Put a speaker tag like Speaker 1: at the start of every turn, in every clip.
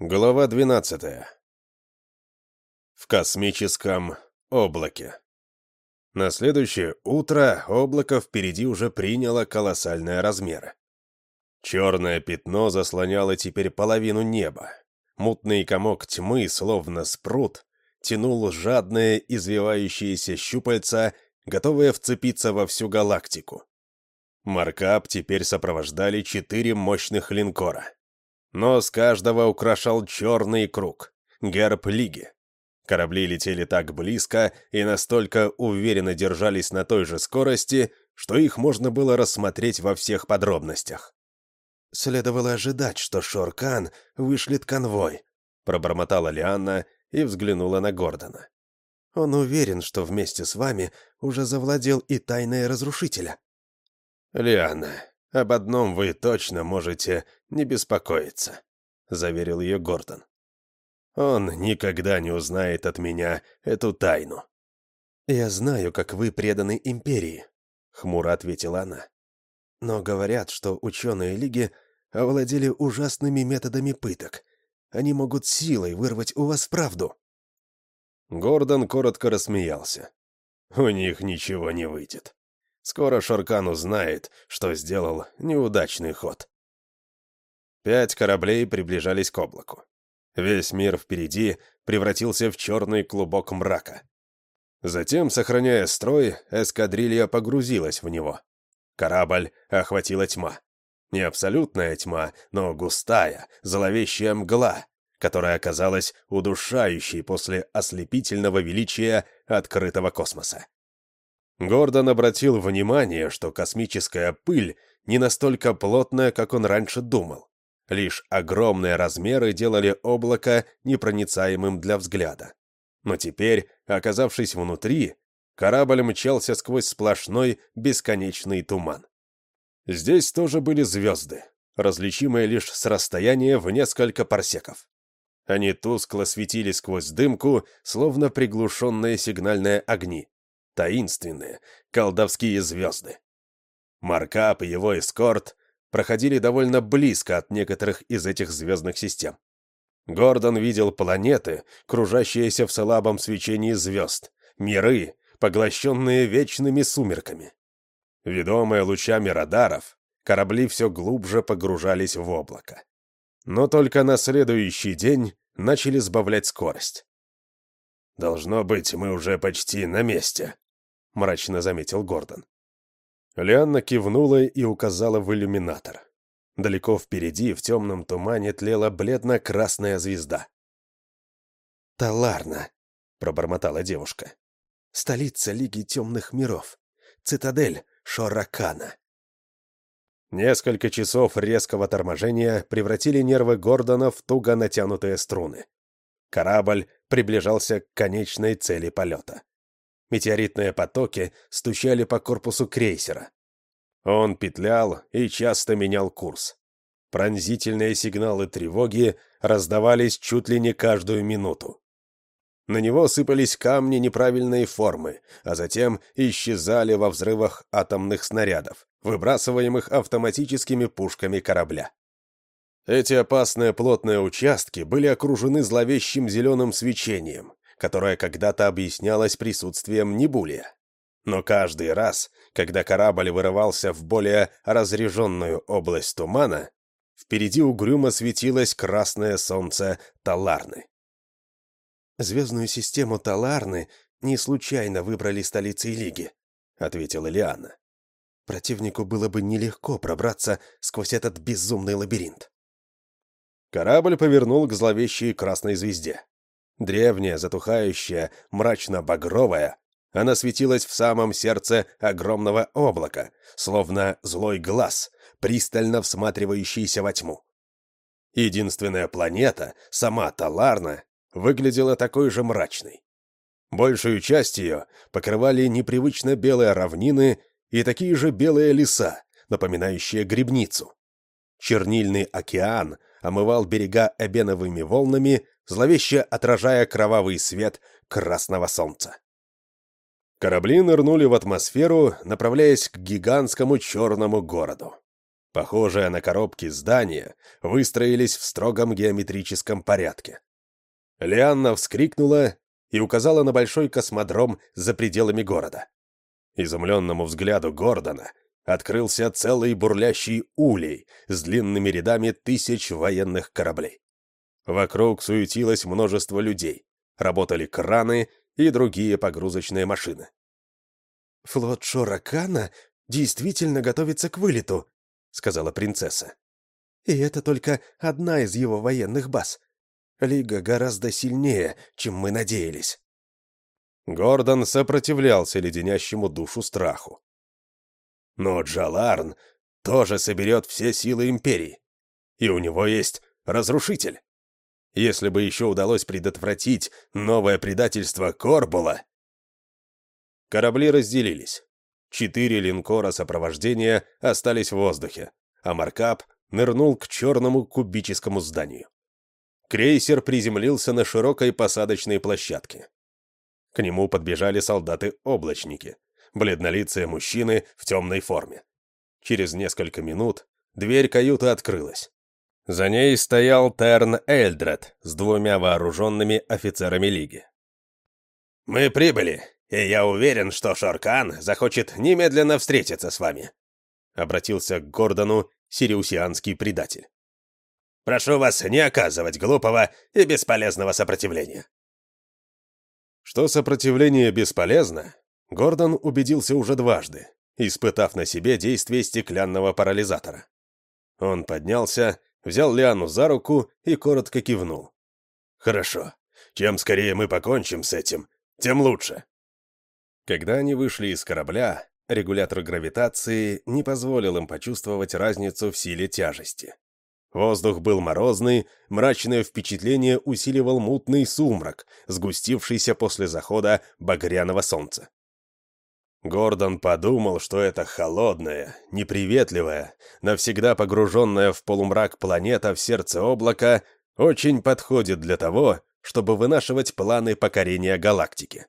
Speaker 1: Глава 12. В космическом облаке. На следующее утро облако впереди уже приняло колоссальные размеры. Черное пятно заслоняло теперь половину неба. Мутный комок тьмы, словно спрут, тянул жадные извивающиеся щупальца, готовые вцепиться во всю галактику. Маркап теперь сопровождали четыре мощных линкора — Нос каждого украшал черный круг, герб Лиги. Корабли летели так близко и настолько уверенно держались на той же скорости, что их можно было рассмотреть во всех подробностях. «Следовало ожидать, что Шоркан вышлет конвой», — пробормотала Лианна и взглянула на Гордона. «Он уверен, что вместе с вами уже завладел и тайная разрушителя». «Лианна, об одном вы точно можете не беспокоиться», — заверил ее Гордон. «Он никогда не узнает от меня эту тайну». «Я знаю, как вы преданы империи», — хмуро ответила она. «Но говорят, что ученые Лиги овладели ужасными методами пыток. Они могут силой вырвать у вас правду». Гордон коротко рассмеялся. «У них ничего не выйдет. Скоро Шоркан узнает, что сделал неудачный ход. Пять кораблей приближались к облаку. Весь мир впереди превратился в черный клубок мрака. Затем, сохраняя строй, эскадрилья погрузилась в него. Корабль охватила тьма. Не абсолютная тьма, но густая, зловещая мгла, которая оказалась удушающей после ослепительного величия открытого космоса. Гордон обратил внимание, что космическая пыль не настолько плотная, как он раньше думал. Лишь огромные размеры делали облако непроницаемым для взгляда. Но теперь, оказавшись внутри, корабль мчался сквозь сплошной бесконечный туман. Здесь тоже были звезды, различимые лишь с расстояния в несколько парсеков. Они тускло светили сквозь дымку, словно приглушенные сигнальные огни таинственные, колдовские звезды. Маркап и его эскорт проходили довольно близко от некоторых из этих звездных систем. Гордон видел планеты, кружащиеся в слабом свечении звезд, миры, поглощенные вечными сумерками. Ведомые лучами радаров, корабли все глубже погружались в облако. Но только на следующий день начали сбавлять скорость. «Должно быть, мы уже почти на месте», — мрачно заметил Гордон. Лианна кивнула и указала в иллюминатор. Далеко впереди, в темном тумане, тлела бледно-красная звезда. «Таларна», — пробормотала девушка. «Столица Лиги Темных Миров. Цитадель Шоракана». Несколько часов резкого торможения превратили нервы Гордона в туго натянутые струны. Корабль приближался к конечной цели полета. Метеоритные потоки стучали по корпусу крейсера. Он петлял и часто менял курс. Пронзительные сигналы тревоги раздавались чуть ли не каждую минуту. На него сыпались камни неправильной формы, а затем исчезали во взрывах атомных снарядов, выбрасываемых автоматическими пушками корабля. Эти опасные плотные участки были окружены зловещим зеленым свечением, которое когда-то объяснялось присутствием Небулия. Но каждый раз, когда корабль вырывался в более разреженную область тумана, впереди угрюмо светилось красное солнце Таларны. «Звездную систему Таларны не случайно выбрали столицей Лиги», — ответила Лиана. «Противнику было бы нелегко пробраться сквозь этот безумный лабиринт». Корабль повернул к зловещей красной звезде. Древняя, затухающая, мрачно-багровая, она светилась в самом сердце огромного облака, словно злой глаз, пристально всматривающийся во тьму. Единственная планета, сама Таларна, выглядела такой же мрачной. Большую часть ее покрывали непривычно белые равнины и такие же белые леса, напоминающие грибницу. Чернильный океан омывал берега эбеновыми волнами, зловеще отражая кровавый свет красного солнца. Корабли нырнули в атмосферу, направляясь к гигантскому черному городу. Похожие на коробки здания выстроились в строгом геометрическом порядке. Лианна вскрикнула и указала на большой космодром за пределами города. Изумленному взгляду Гордона открылся целый бурлящий улей с длинными рядами тысяч военных кораблей. Вокруг суетилось множество людей, работали краны и другие погрузочные машины.
Speaker 2: «Флот Шоракана действительно готовится к вылету», — сказала принцесса. «И это только одна из его военных баз. Лига гораздо сильнее, чем мы надеялись».
Speaker 1: Гордон сопротивлялся леденящему душу страху. Но Джаларн тоже соберет все силы Империи. И у него есть разрушитель. Если бы еще удалось предотвратить новое предательство Корбула... Корабли разделились. Четыре линкора сопровождения остались в воздухе, а Маркап нырнул к черному кубическому зданию. Крейсер приземлился на широкой посадочной площадке. К нему подбежали солдаты-облачники, бледнолицые мужчины в темной форме. Через несколько минут дверь каюты открылась. За ней стоял Терн Эльдред с двумя вооруженными офицерами Лиги. «Мы прибыли, и я уверен, что Шоркан захочет немедленно встретиться с вами», обратился к Гордону сириусианский предатель. «Прошу вас не оказывать глупого и бесполезного сопротивления». Что сопротивление бесполезно, Гордон убедился уже дважды, испытав на себе действие стеклянного парализатора. Он поднялся, взял Лиану за руку и коротко кивнул. «Хорошо. Чем скорее мы покончим с этим, тем лучше». Когда они вышли из корабля, регулятор гравитации не позволил им почувствовать разницу в силе тяжести. Воздух был морозный, мрачное впечатление усиливал мутный сумрак, сгустившийся после захода багряного солнца. Гордон подумал, что эта холодная, неприветливая, навсегда погруженная в полумрак планета в сердце облака очень подходит для того, чтобы вынашивать планы покорения галактики.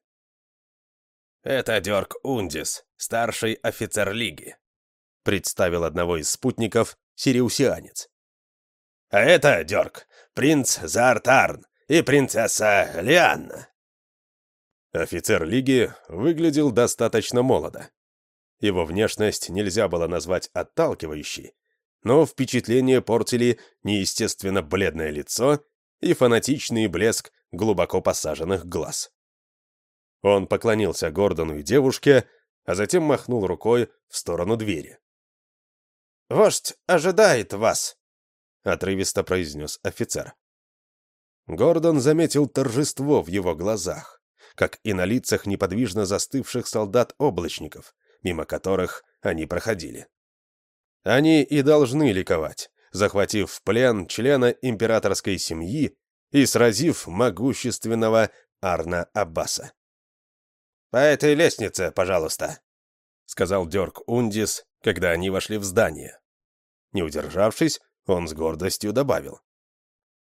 Speaker 1: «Это Дёрк Ундис, старший офицер Лиги», — представил одного из спутников сириусианец. «А это, Дёрк, принц Зартарн и принцесса Лианна», Офицер Лиги выглядел достаточно молодо. Его внешность нельзя было назвать отталкивающей, но впечатление портили неестественно бледное лицо и фанатичный блеск глубоко посаженных глаз. Он поклонился Гордону и девушке, а затем махнул рукой в сторону двери. «Вождь ожидает вас», — отрывисто произнес офицер. Гордон заметил торжество в его глазах как и на лицах неподвижно застывших солдат-облачников, мимо которых они проходили. Они и должны ликовать, захватив в плен члена императорской семьи и сразив могущественного Арна Аббаса. «По этой лестнице, пожалуйста», — сказал Дёрк Ундис, когда они вошли в здание. Не удержавшись, он с гордостью добавил.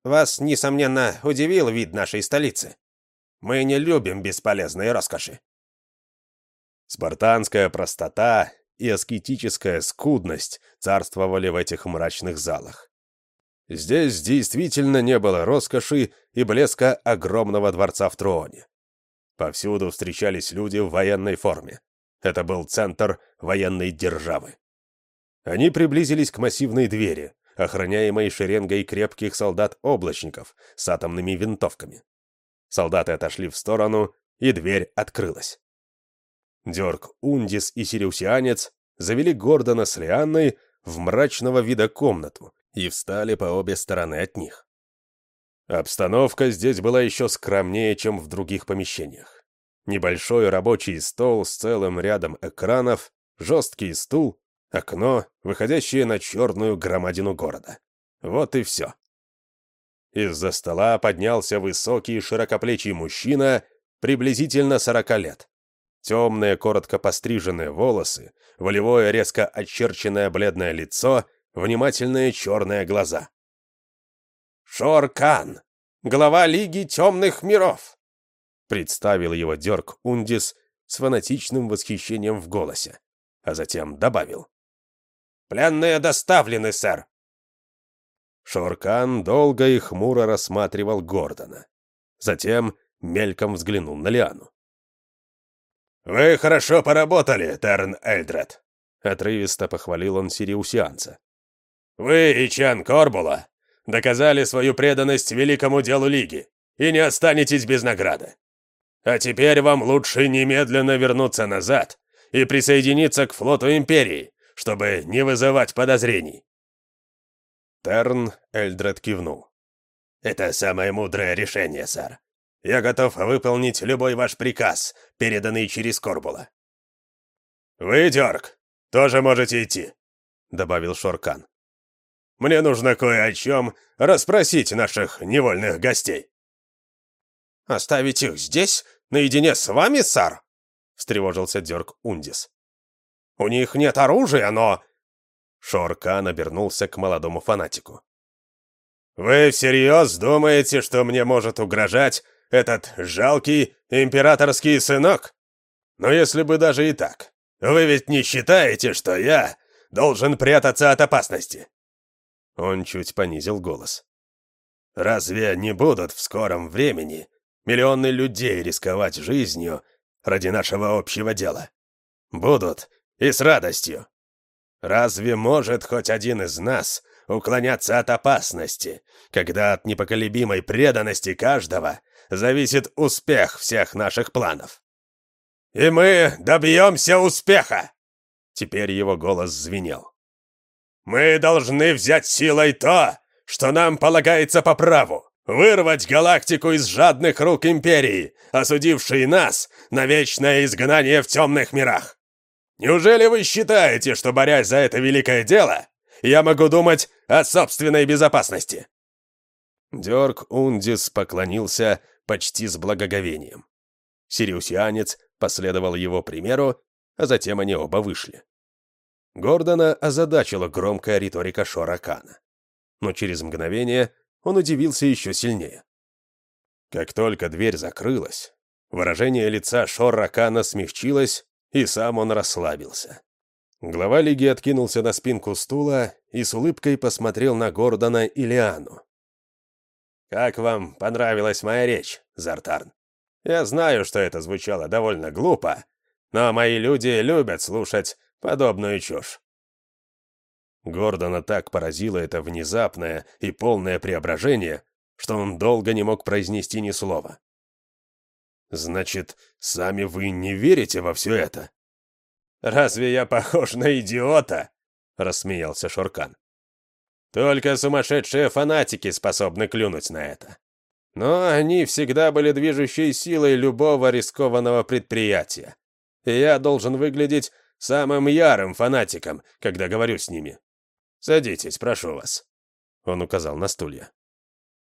Speaker 1: «Вас, несомненно, удивил вид нашей столицы. Мы не любим бесполезные роскоши. Спартанская простота и аскетическая скудность царствовали в этих мрачных залах. Здесь действительно не было роскоши и блеска огромного дворца в Троне. Повсюду встречались люди в военной форме. Это был центр военной державы. Они приблизились к массивной двери, охраняемой шеренгой крепких солдат-облачников с атомными винтовками. Солдаты отошли в сторону, и дверь открылась. Дёрк, Ундис и Сириусианец завели Гордона с Лианной в мрачного вида комнату и встали по обе стороны от них. Обстановка здесь была еще скромнее, чем в других помещениях. Небольшой рабочий стол с целым рядом экранов, жесткий стул, окно, выходящее на черную громадину города. Вот и все. Из-за стола поднялся высокий широкоплечий мужчина, приблизительно сорока лет. Темные, коротко постриженные волосы, волевое, резко очерченное бледное лицо, внимательные черные глаза. «Шор-Кан, глава Лиги Темных Миров!» Представил его Дерк Ундис с фанатичным восхищением в голосе, а затем добавил.
Speaker 3: Пленные доставлены, сэр!»
Speaker 1: Шоркан долго и хмуро рассматривал Гордона. Затем мельком взглянул на Лиану.
Speaker 3: «Вы хорошо поработали, Терн Эльдред», —
Speaker 1: отрывисто похвалил он сириусианца.
Speaker 3: «Вы и Чан Корбула доказали свою преданность великому делу Лиги и не останетесь без награды. А теперь вам лучше немедленно вернуться назад и присоединиться к флоту Империи, чтобы не вызывать подозрений».
Speaker 1: Терн Эльдред кивнул.
Speaker 3: «Это самое мудрое решение, сэр. Я готов выполнить любой ваш приказ, переданный через Корбула». «Вы, Дёрк, тоже можете идти», — добавил Шоркан. «Мне нужно кое о чем расспросить наших невольных гостей».
Speaker 2: «Оставить их здесь, наедине с вами, сэр?» — встревожился Дёрк Ундис. «У них нет оружия, но...»
Speaker 1: Шоркан обернулся к молодому фанатику.
Speaker 3: «Вы всерьез думаете, что мне может угрожать этот жалкий императорский сынок? Но если бы даже и так, вы ведь не считаете, что я должен прятаться от опасности?»
Speaker 1: Он чуть понизил голос.
Speaker 3: «Разве не будут в скором времени миллионы людей рисковать жизнью ради нашего общего дела? Будут и с радостью. Разве может хоть один из нас уклоняться от опасности, когда от непоколебимой преданности каждого зависит успех всех наших планов. И мы добьемся успеха!» Теперь его голос звенел. «Мы должны взять силой то, что нам полагается по праву, вырвать галактику из жадных рук Империи, осудившей нас на вечное изгнание в темных мирах. Неужели вы считаете, что, борясь за это великое дело, я могу думать о собственной безопасности?»
Speaker 1: Дёрк Ундис поклонился почти с благоговением. Сириусианец последовал его примеру, а затем они оба вышли. Гордона озадачила громкая риторика Шоракана. Но через мгновение он удивился еще сильнее. Как только дверь закрылась, выражение лица Шоракана смягчилось, и сам он расслабился. Глава Лиги откинулся на спинку стула и с улыбкой посмотрел на Гордона и Лиану.
Speaker 3: «Как вам понравилась моя речь, Зартарн? Я знаю, что это звучало довольно глупо, но мои люди любят слушать подобную чушь».
Speaker 1: Гордона так поразило это внезапное и полное преображение, что он долго не мог произнести ни слова. «Значит, сами вы не верите во все это?»
Speaker 3: «Разве я похож на идиота?» — рассмеялся Шуркан. Только сумасшедшие фанатики способны клюнуть на это. Но они всегда были движущей силой любого рискованного предприятия. И я должен выглядеть самым ярым фанатиком, когда говорю с ними. Садитесь, прошу вас. Он указал на стулья.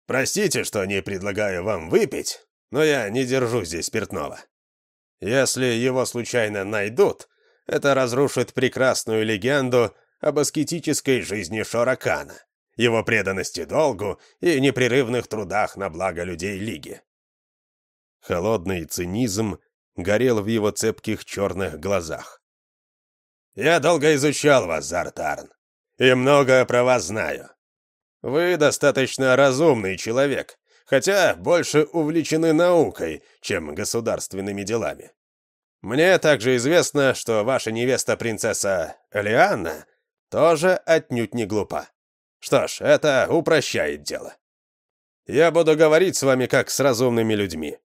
Speaker 3: Простите, что не предлагаю вам выпить, но я не держу здесь спиртного. Если его случайно найдут, это разрушит прекрасную легенду об аскетической жизни Шоракана, его преданности долгу и непрерывных трудах на благо людей Лиги.
Speaker 1: Холодный цинизм горел в его цепких черных глазах.
Speaker 3: «Я долго изучал вас, Зартарн, и многое про вас знаю. Вы достаточно разумный человек, хотя больше увлечены наукой, чем государственными делами. Мне также известно, что ваша невеста-принцесса Элианна тоже отнюдь не глупа. Что ж, это упрощает дело. Я буду говорить с вами как с разумными людьми.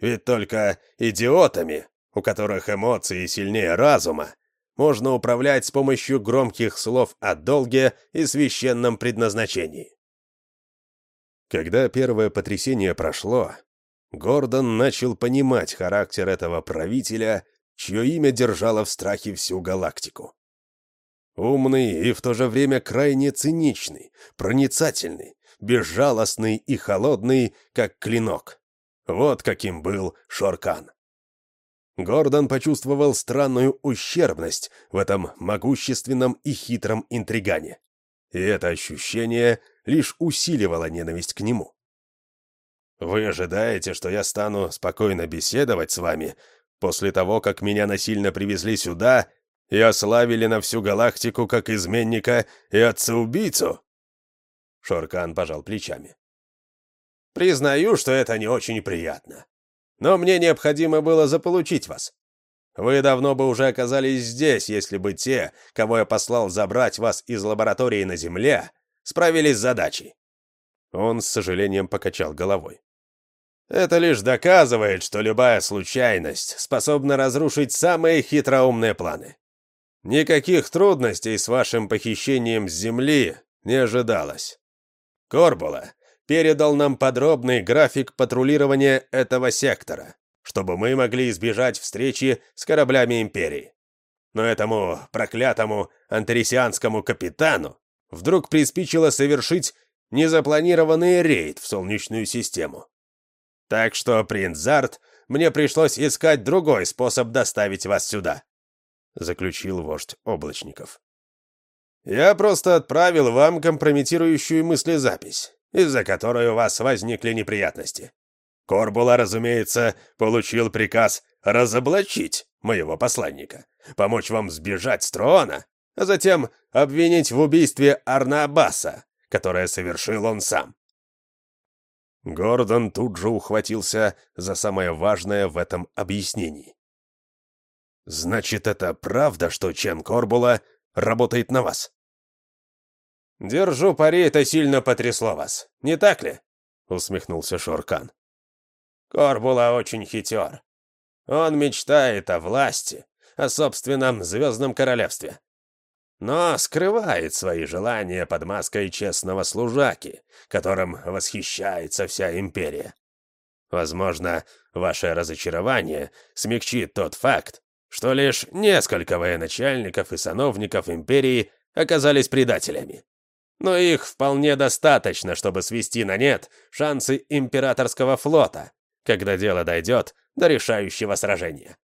Speaker 3: Ведь только идиотами, у которых эмоции сильнее разума, можно управлять с помощью громких слов о долге и священном предназначении.
Speaker 1: Когда первое потрясение прошло, Гордон начал понимать характер этого правителя, чье имя держало в страхе всю галактику. Умный и в то же время крайне циничный, проницательный, безжалостный и холодный, как клинок. Вот каким был Шоркан. Гордон почувствовал странную ущербность в этом могущественном и хитром интригане. И это ощущение лишь усиливало ненависть к нему.
Speaker 3: «Вы ожидаете, что я стану спокойно беседовать с вами после того, как меня насильно привезли сюда и ославили на всю галактику как изменника и отца-убийцу?» Шоркан пожал плечами. «Признаю, что это не очень приятно. Но мне необходимо было заполучить вас. Вы давно бы уже оказались здесь, если бы те, кого я послал забрать вас из лаборатории на Земле, справились с задачей». Он с сожалением покачал головой. Это лишь доказывает, что любая случайность способна разрушить самые хитроумные планы. Никаких трудностей с вашим похищением с Земли не ожидалось. Корбула передал нам подробный график патрулирования этого сектора, чтобы мы могли избежать встречи с кораблями Империи. Но этому проклятому антарисианскому капитану вдруг приспичило совершить незапланированный рейд в Солнечную систему. Так что, принц Зарт, мне пришлось искать другой способ доставить вас сюда», — заключил вождь облачников. «Я просто отправил вам компрометирующую мыслезапись, из-за которой у вас возникли неприятности. Корбула, разумеется, получил приказ разоблачить моего посланника, помочь вам сбежать с трона, а затем обвинить в убийстве Арнабаса, которое совершил он сам. Гордон тут же ухватился за самое важное в этом объяснении. «Значит, это правда, что Чен Корбула работает на вас?» «Держу пари, это сильно потрясло вас, не так ли?» — усмехнулся Шоркан. «Корбула очень хитер. Он мечтает о власти, о собственном звездном королевстве но скрывает свои желания под маской честного служаки, которым восхищается вся империя. Возможно, ваше разочарование смягчит тот факт, что лишь несколько военачальников и сановников империи оказались предателями. Но их вполне достаточно, чтобы свести на нет шансы императорского флота, когда дело дойдет до решающего сражения.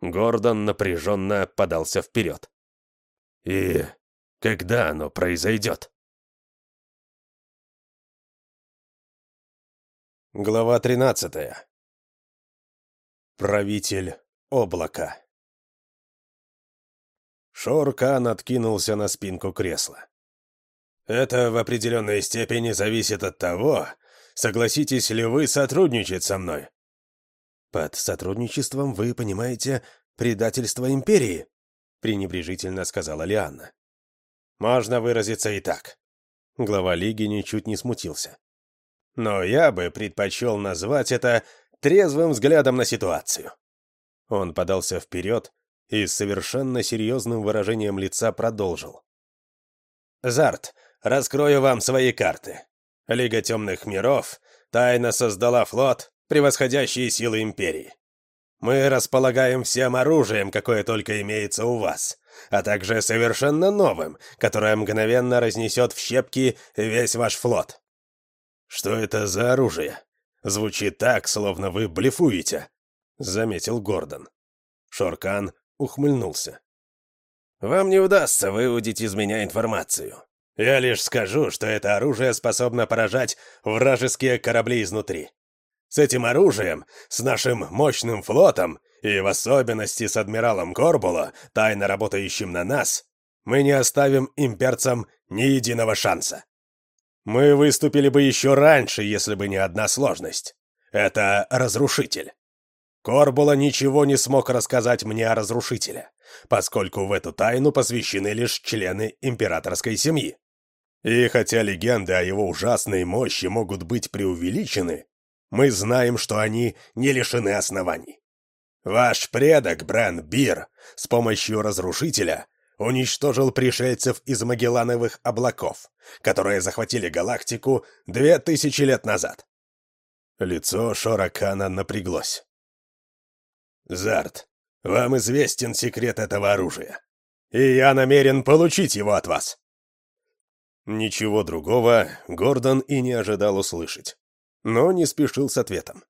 Speaker 3: Гордон напряженно подался вперед. И когда оно произойдет?
Speaker 1: Глава 13. Правитель облака. Шоркан откинулся на спинку кресла. «Это в определенной степени зависит от того, согласитесь ли вы сотрудничать со мной». «Под сотрудничеством вы понимаете предательство империи?» пренебрежительно сказала Лианна. «Можно выразиться и так». Глава Лиги ничуть не смутился. «Но я бы предпочел назвать это трезвым взглядом на ситуацию». Он подался вперед и с совершенно серьезным выражением лица продолжил. «Зарт, раскрою вам свои карты. Лига Темных Миров тайно создала флот, превосходящий силы Империи. Мы располагаем всем оружием, какое только имеется у вас, а также совершенно новым, которое мгновенно разнесет в щепки весь ваш флот. Что это за оружие? Звучит так, словно вы блефуете, заметил Гордон. Шоркан ухмыльнулся. Вам не удастся выудить из меня информацию. Я лишь скажу, что это оружие способно поражать вражеские корабли изнутри. С этим оружием, с нашим мощным флотом и в особенности с адмиралом Корбула, тайно работающим на нас, мы не оставим имперцам ни единого шанса. Мы выступили бы еще раньше, если бы не одна сложность. Это разрушитель. Корбула ничего не смог рассказать мне о разрушителе, поскольку в эту тайну посвящены лишь члены императорской семьи. И хотя легенды о его ужасной мощи могут быть преувеличены, мы знаем, что они не лишены оснований. Ваш предок, Брен Бир, с помощью разрушителя уничтожил пришельцев из Магеллановых облаков, которые захватили галактику две тысячи лет назад. Лицо Шоракана напряглось. «Зарт, вам известен секрет этого оружия, и я намерен получить его от вас». Ничего другого Гордон и не ожидал услышать но не спешил с ответом.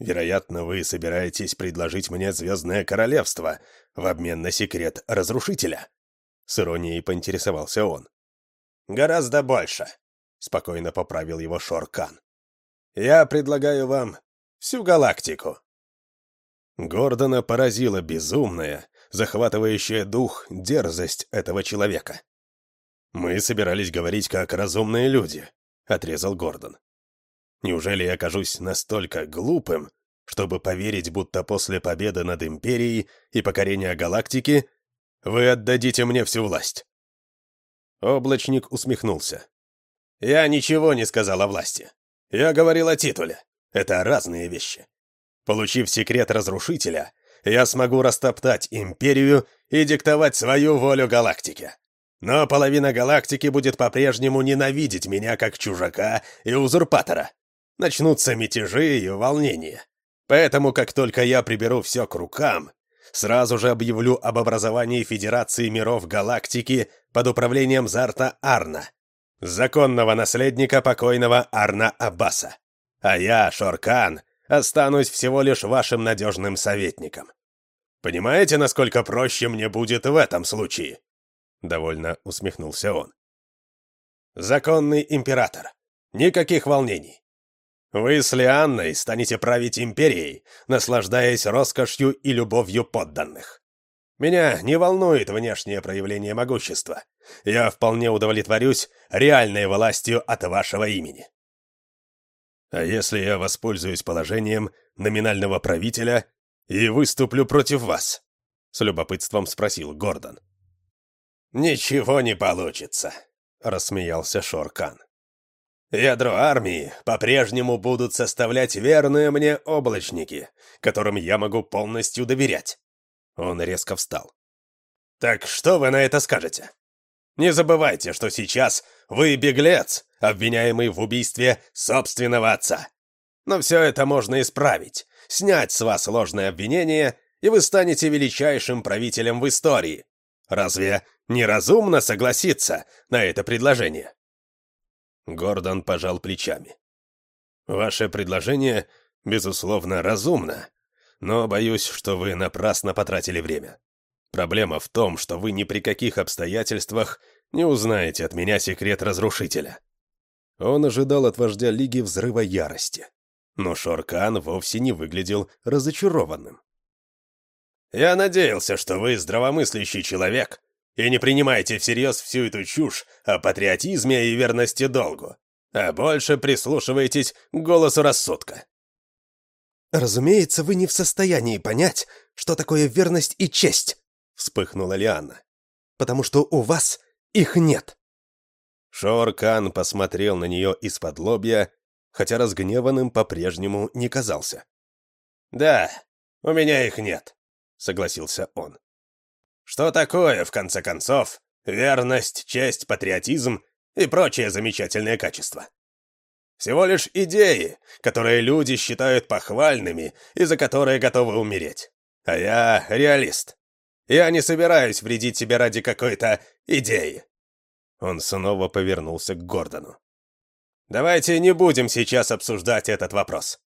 Speaker 1: «Вероятно, вы собираетесь предложить мне Звездное Королевство в обмен на секрет Разрушителя?» С иронией поинтересовался он. «Гораздо больше», — спокойно поправил его Шоркан. «Я предлагаю вам всю галактику». Гордона поразила безумная, захватывающая дух дерзость этого человека. «Мы собирались говорить как разумные люди», — отрезал Гордон. «Неужели я окажусь настолько глупым, чтобы поверить, будто после победы над Империей и покорения галактики вы отдадите мне всю власть?» Облачник усмехнулся. «Я ничего не сказал о власти. Я говорил о титуле. Это разные вещи. Получив секрет Разрушителя, я смогу растоптать Империю и диктовать свою волю галактике. Но половина галактики будет по-прежнему ненавидеть меня как чужака и узурпатора. Начнутся мятежи и волнения. Поэтому, как только я приберу все к рукам, сразу же объявлю об образовании Федерации миров галактики под управлением Зарта Арна, законного наследника покойного Арна Аббаса. А я, Шоркан, останусь всего лишь вашим надежным советником. Понимаете, насколько проще мне будет в этом случае?» Довольно усмехнулся он. «Законный император. Никаких волнений. Вы с Лианной станете править империей, наслаждаясь роскошью и любовью подданных. Меня не волнует внешнее проявление могущества. Я вполне удовлетворюсь реальной властью от вашего имени. А если я воспользуюсь положением номинального правителя и выступлю против вас?» — с любопытством спросил Гордон. «Ничего не получится», — рассмеялся Шоркан. «Ядро армии по-прежнему будут составлять верные мне облачники, которым я могу полностью доверять». Он резко встал. «Так что вы на это скажете? Не забывайте, что сейчас вы беглец, обвиняемый в убийстве собственного отца. Но все это можно исправить, снять с вас ложное обвинение, и вы станете величайшим правителем в истории. Разве неразумно согласиться на это предложение?» Гордон пожал плечами. «Ваше предложение, безусловно, разумно, но боюсь, что вы напрасно потратили время. Проблема в том, что вы ни при каких обстоятельствах не узнаете от меня секрет разрушителя. Он ожидал от вождя Лиги взрыва ярости. Но Шоркан вовсе не выглядел разочарованным. «Я надеялся, что вы здравомыслящий человек и не принимаете всерьез всю эту чушь о патриотизме и верности долгу, а больше прислушиваетесь к голосу рассудка».
Speaker 2: «Разумеется, вы не в состоянии понять, что такое верность и честь», — вспыхнула Лиана, «потому что у вас их нет».
Speaker 1: Шоркан посмотрел на нее из-под лобья, хотя разгневанным по-прежнему не казался. «Да, у меня их нет», — согласился он. «Что такое, в конце концов, верность, честь, патриотизм и прочие замечательные качества? Всего лишь идеи, которые люди считают похвальными и за которые готовы умереть. А я реалист. Я не собираюсь вредить себе ради какой-то идеи. Он снова повернулся к Гордону. «Давайте не будем сейчас обсуждать этот вопрос.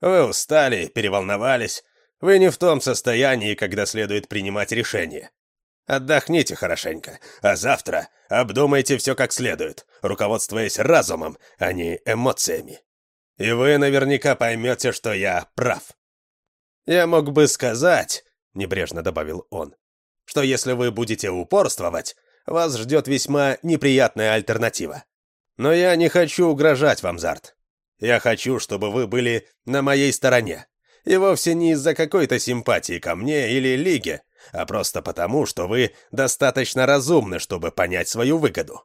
Speaker 1: Вы устали, переволновались. Вы не в том состоянии, когда следует принимать решение. Отдохните хорошенько, а завтра обдумайте все как следует, руководствуясь разумом, а не эмоциями. И вы наверняка поймете, что я прав. Я мог бы сказать, — небрежно добавил он, — что если вы будете упорствовать, вас ждет весьма неприятная альтернатива. Но я не хочу угрожать вам, Зарт. Я хочу, чтобы вы были на моей стороне. И вовсе не из-за какой-то симпатии ко мне или Лиге, а просто потому, что вы достаточно разумны, чтобы понять свою выгоду».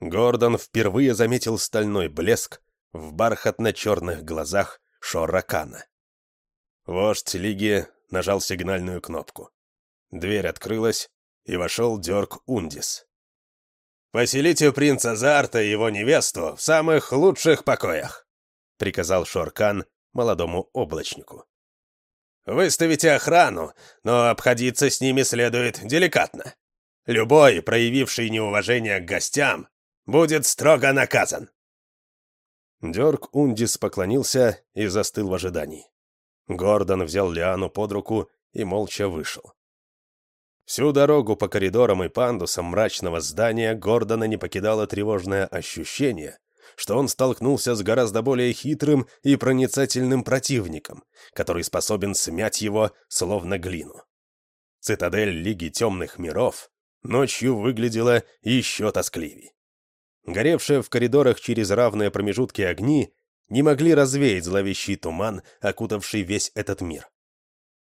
Speaker 1: Гордон впервые заметил стальной блеск в бархатно-черных глазах Шоракана. Вождь Лиги нажал сигнальную кнопку. Дверь открылась, и вошел Дёрк Ундис. «Поселите принца Зарта и его невесту в самых лучших покоях», — приказал Шоркан молодому облачнику. «Выставите охрану, но обходиться с ними следует деликатно. Любой, проявивший неуважение к гостям, будет строго наказан». Дёрк Ундис поклонился и застыл в ожидании. Гордон взял Лиану под руку и молча вышел. Всю дорогу по коридорам и пандусам мрачного здания Гордона не покидало тревожное ощущение, что он столкнулся с гораздо более хитрым и проницательным противником, который способен смять его словно глину. Цитадель Лиги Темных Миров ночью выглядела еще тоскливей. Горевшие в коридорах через равные промежутки огни не могли развеять зловещий туман, окутавший весь этот мир.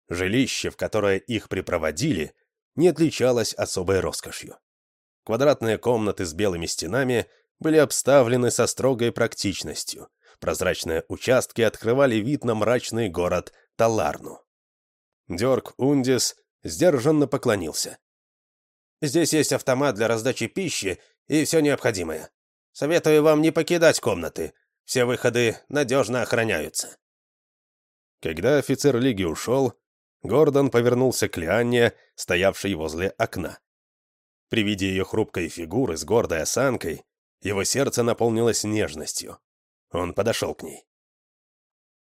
Speaker 1: Жилище, в которое их припроводили, не отличалось особой роскошью. Квадратные комнаты с белыми стенами были обставлены со строгой практичностью. Прозрачные участки открывали вид на мрачный город Таларну. Дёрк Ундис сдержанно поклонился. «Здесь есть автомат для раздачи пищи и все необходимое. Советую вам не покидать комнаты. Все выходы надежно охраняются». Когда офицер Лиги ушел, Гордон повернулся к Лианне, стоявшей возле окна. При виде ее хрупкой фигуры с гордой осанкой, его сердце наполнилось нежностью. Он подошел к ней.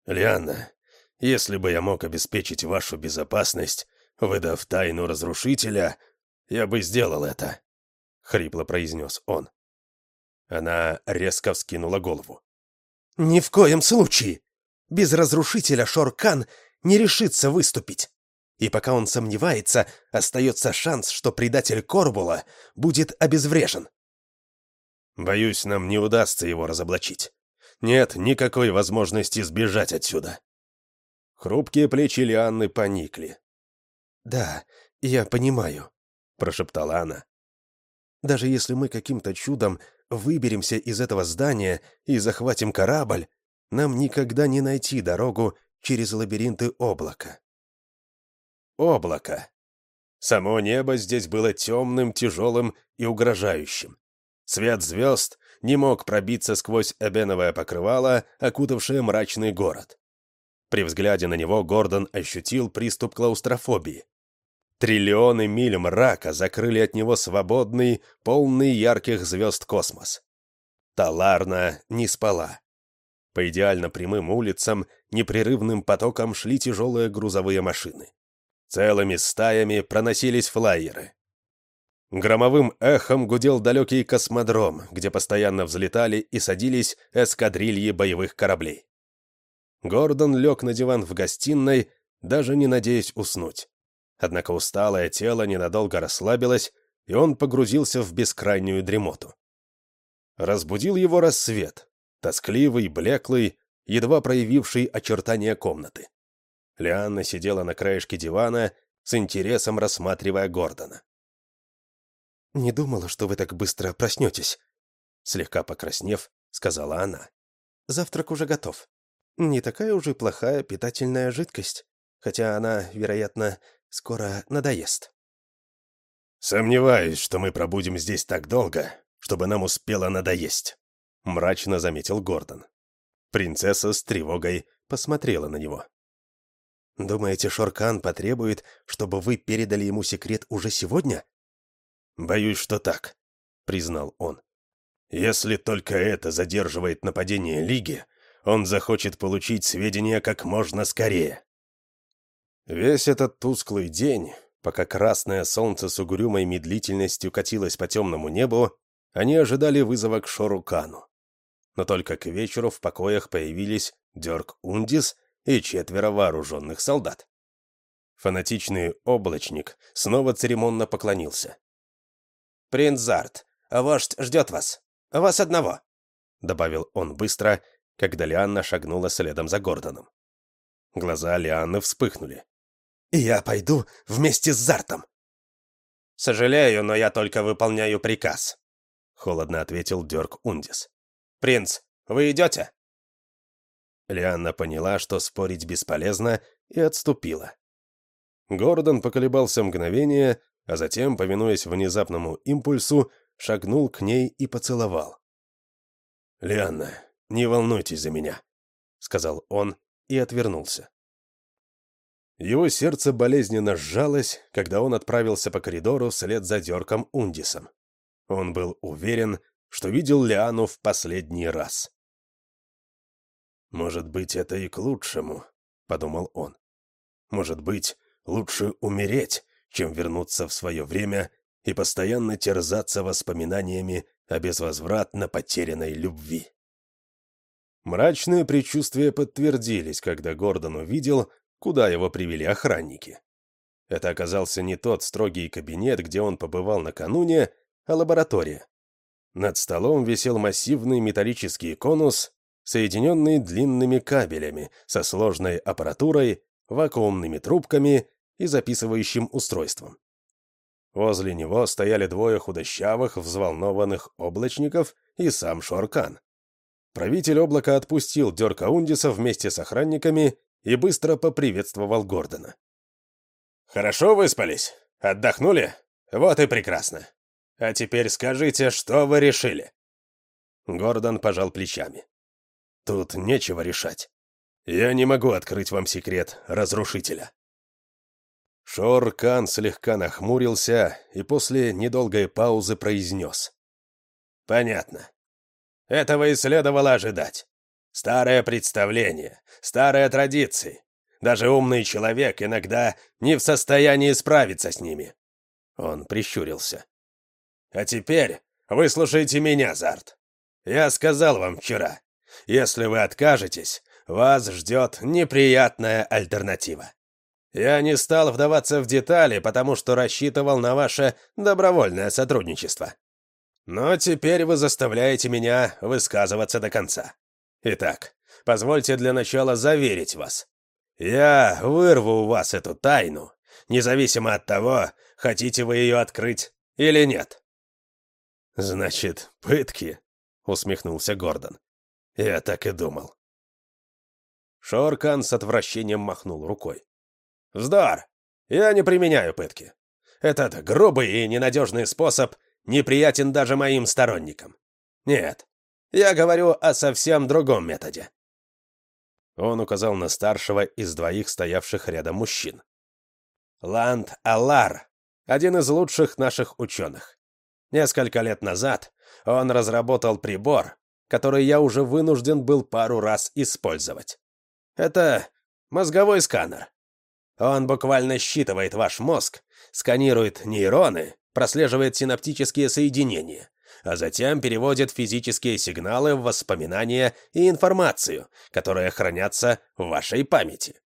Speaker 1: «Лианна, если бы я мог обеспечить вашу безопасность, выдав тайну разрушителя, я бы сделал это», — хрипло произнес он. Она резко вскинула голову.
Speaker 2: «Ни в коем случае! Без разрушителя Шоркан не решится выступить. И пока он сомневается, остается шанс, что предатель Корбула будет обезврежен.
Speaker 1: Боюсь, нам не удастся его разоблачить. Нет никакой возможности сбежать отсюда. Хрупкие плечи Лианны поникли.
Speaker 2: «Да, я понимаю», — прошептала она. «Даже если мы каким-то чудом выберемся из этого здания и захватим корабль, нам никогда не найти дорогу через лабиринты облака.
Speaker 1: Облако. Само небо здесь было темным, тяжелым и угрожающим. Свет звезд не мог пробиться сквозь эбеновое покрывало, окутавшее мрачный город. При взгляде на него Гордон ощутил приступ клаустрофобии. Триллионы миль мрака закрыли от него свободный, полный ярких звезд космос. Таларна не спала. По идеально прямым улицам непрерывным потоком шли тяжелые грузовые машины. Целыми стаями проносились флайеры. Громовым эхом гудел далекий космодром, где постоянно взлетали и садились эскадрильи боевых кораблей. Гордон лег на диван в гостиной, даже не надеясь уснуть. Однако усталое тело ненадолго расслабилось, и он погрузился в бескрайнюю дремоту. Разбудил его рассвет, тоскливый, блеклый, едва проявивший очертания комнаты. Лианна сидела на краешке дивана, с интересом рассматривая Гордона.
Speaker 2: «Не думала, что вы так быстро проснетесь», —
Speaker 1: слегка покраснев, сказала она.
Speaker 2: «Завтрак уже готов. Не такая уже плохая питательная жидкость, хотя она, вероятно, скоро надоест».
Speaker 1: «Сомневаюсь, что мы пробудем здесь так долго, чтобы нам успело надоесть», — мрачно заметил Гордон. Принцесса с тревогой посмотрела на него.
Speaker 2: «Думаете, Шоркан потребует, чтобы вы передали ему секрет уже сегодня?»
Speaker 1: «Боюсь, что так», — признал он. «Если только это задерживает нападение Лиги, он захочет получить сведения как можно скорее». Весь этот тусклый день, пока красное солнце с угрюмой медлительностью катилось по темному небу, они ожидали вызова к Шорукану. Но только к вечеру в покоях появились Дёрк Ундис и четверо вооруженных солдат. Фанатичный облачник снова церемонно поклонился. «Принц Зарт, вождь ждет вас. Вас одного», — добавил он быстро, когда Лианна шагнула следом за Гордоном. Глаза Лианны вспыхнули.
Speaker 2: «Я пойду вместе с Зартом».
Speaker 1: «Сожалею, но я только выполняю приказ», — холодно ответил Дёрк Ундис. «Принц, вы идете?» Лианна поняла, что спорить бесполезно, и отступила. Гордон поколебался мгновение, а затем, повинуясь внезапному импульсу, шагнул к ней и поцеловал. «Лианна, не волнуйтесь за меня», — сказал он и отвернулся. Его сердце болезненно сжалось, когда он отправился по коридору вслед за Дерком Ундисом. Он был уверен, что видел Лиану в последний раз. «Может быть, это и к лучшему», — подумал он. «Может быть, лучше умереть, чем вернуться в свое время и постоянно терзаться воспоминаниями о безвозвратно потерянной любви». Мрачные предчувствия подтвердились, когда Гордон увидел, куда его привели охранники. Это оказался не тот строгий кабинет, где он побывал накануне, а лаборатория. Над столом висел массивный металлический конус, соединенный длинными кабелями со сложной аппаратурой, вакуумными трубками и записывающим устройством. Возле него стояли двое худощавых, взволнованных облачников и сам Шоркан. Правитель облака отпустил Дерка Ундиса вместе с охранниками и быстро поприветствовал Гордона.
Speaker 3: «Хорошо выспались? Отдохнули? Вот и прекрасно. А теперь скажите, что вы решили?»
Speaker 1: Гордон пожал плечами. «Тут нечего решать. Я не могу открыть вам секрет разрушителя». Шор-Кан слегка нахмурился и после недолгой паузы произнес.
Speaker 3: «Понятно. Этого и следовало ожидать. Старое представление, старые традиции. Даже умный человек иногда не в состоянии справиться с ними». Он прищурился. «А теперь выслушайте меня, Зарт. Я сказал вам вчера, если вы откажетесь, вас ждет неприятная альтернатива. Я не стал вдаваться в детали, потому что рассчитывал на ваше добровольное сотрудничество. Но теперь вы заставляете меня высказываться до конца. Итак, позвольте для начала заверить вас. Я вырву у вас эту тайну, независимо от того, хотите вы ее открыть или нет.
Speaker 1: «Значит, пытки?» — усмехнулся Гордон. «Я так и думал». Шоркан с отвращением махнул рукой.
Speaker 3: Вздор! Я не применяю пытки. Этот грубый и ненадежный способ неприятен даже моим сторонникам. Нет, я говорю о совсем другом методе.
Speaker 1: Он указал на старшего из двоих стоявших рядом мужчин.
Speaker 3: Ланд Аллар, один из лучших наших ученых. Несколько лет назад он разработал прибор, который я уже вынужден был пару раз использовать. Это мозговой сканер. Он буквально считывает ваш мозг, сканирует нейроны, прослеживает синаптические соединения, а затем переводит физические сигналы в воспоминания и информацию, которые хранятся в вашей памяти.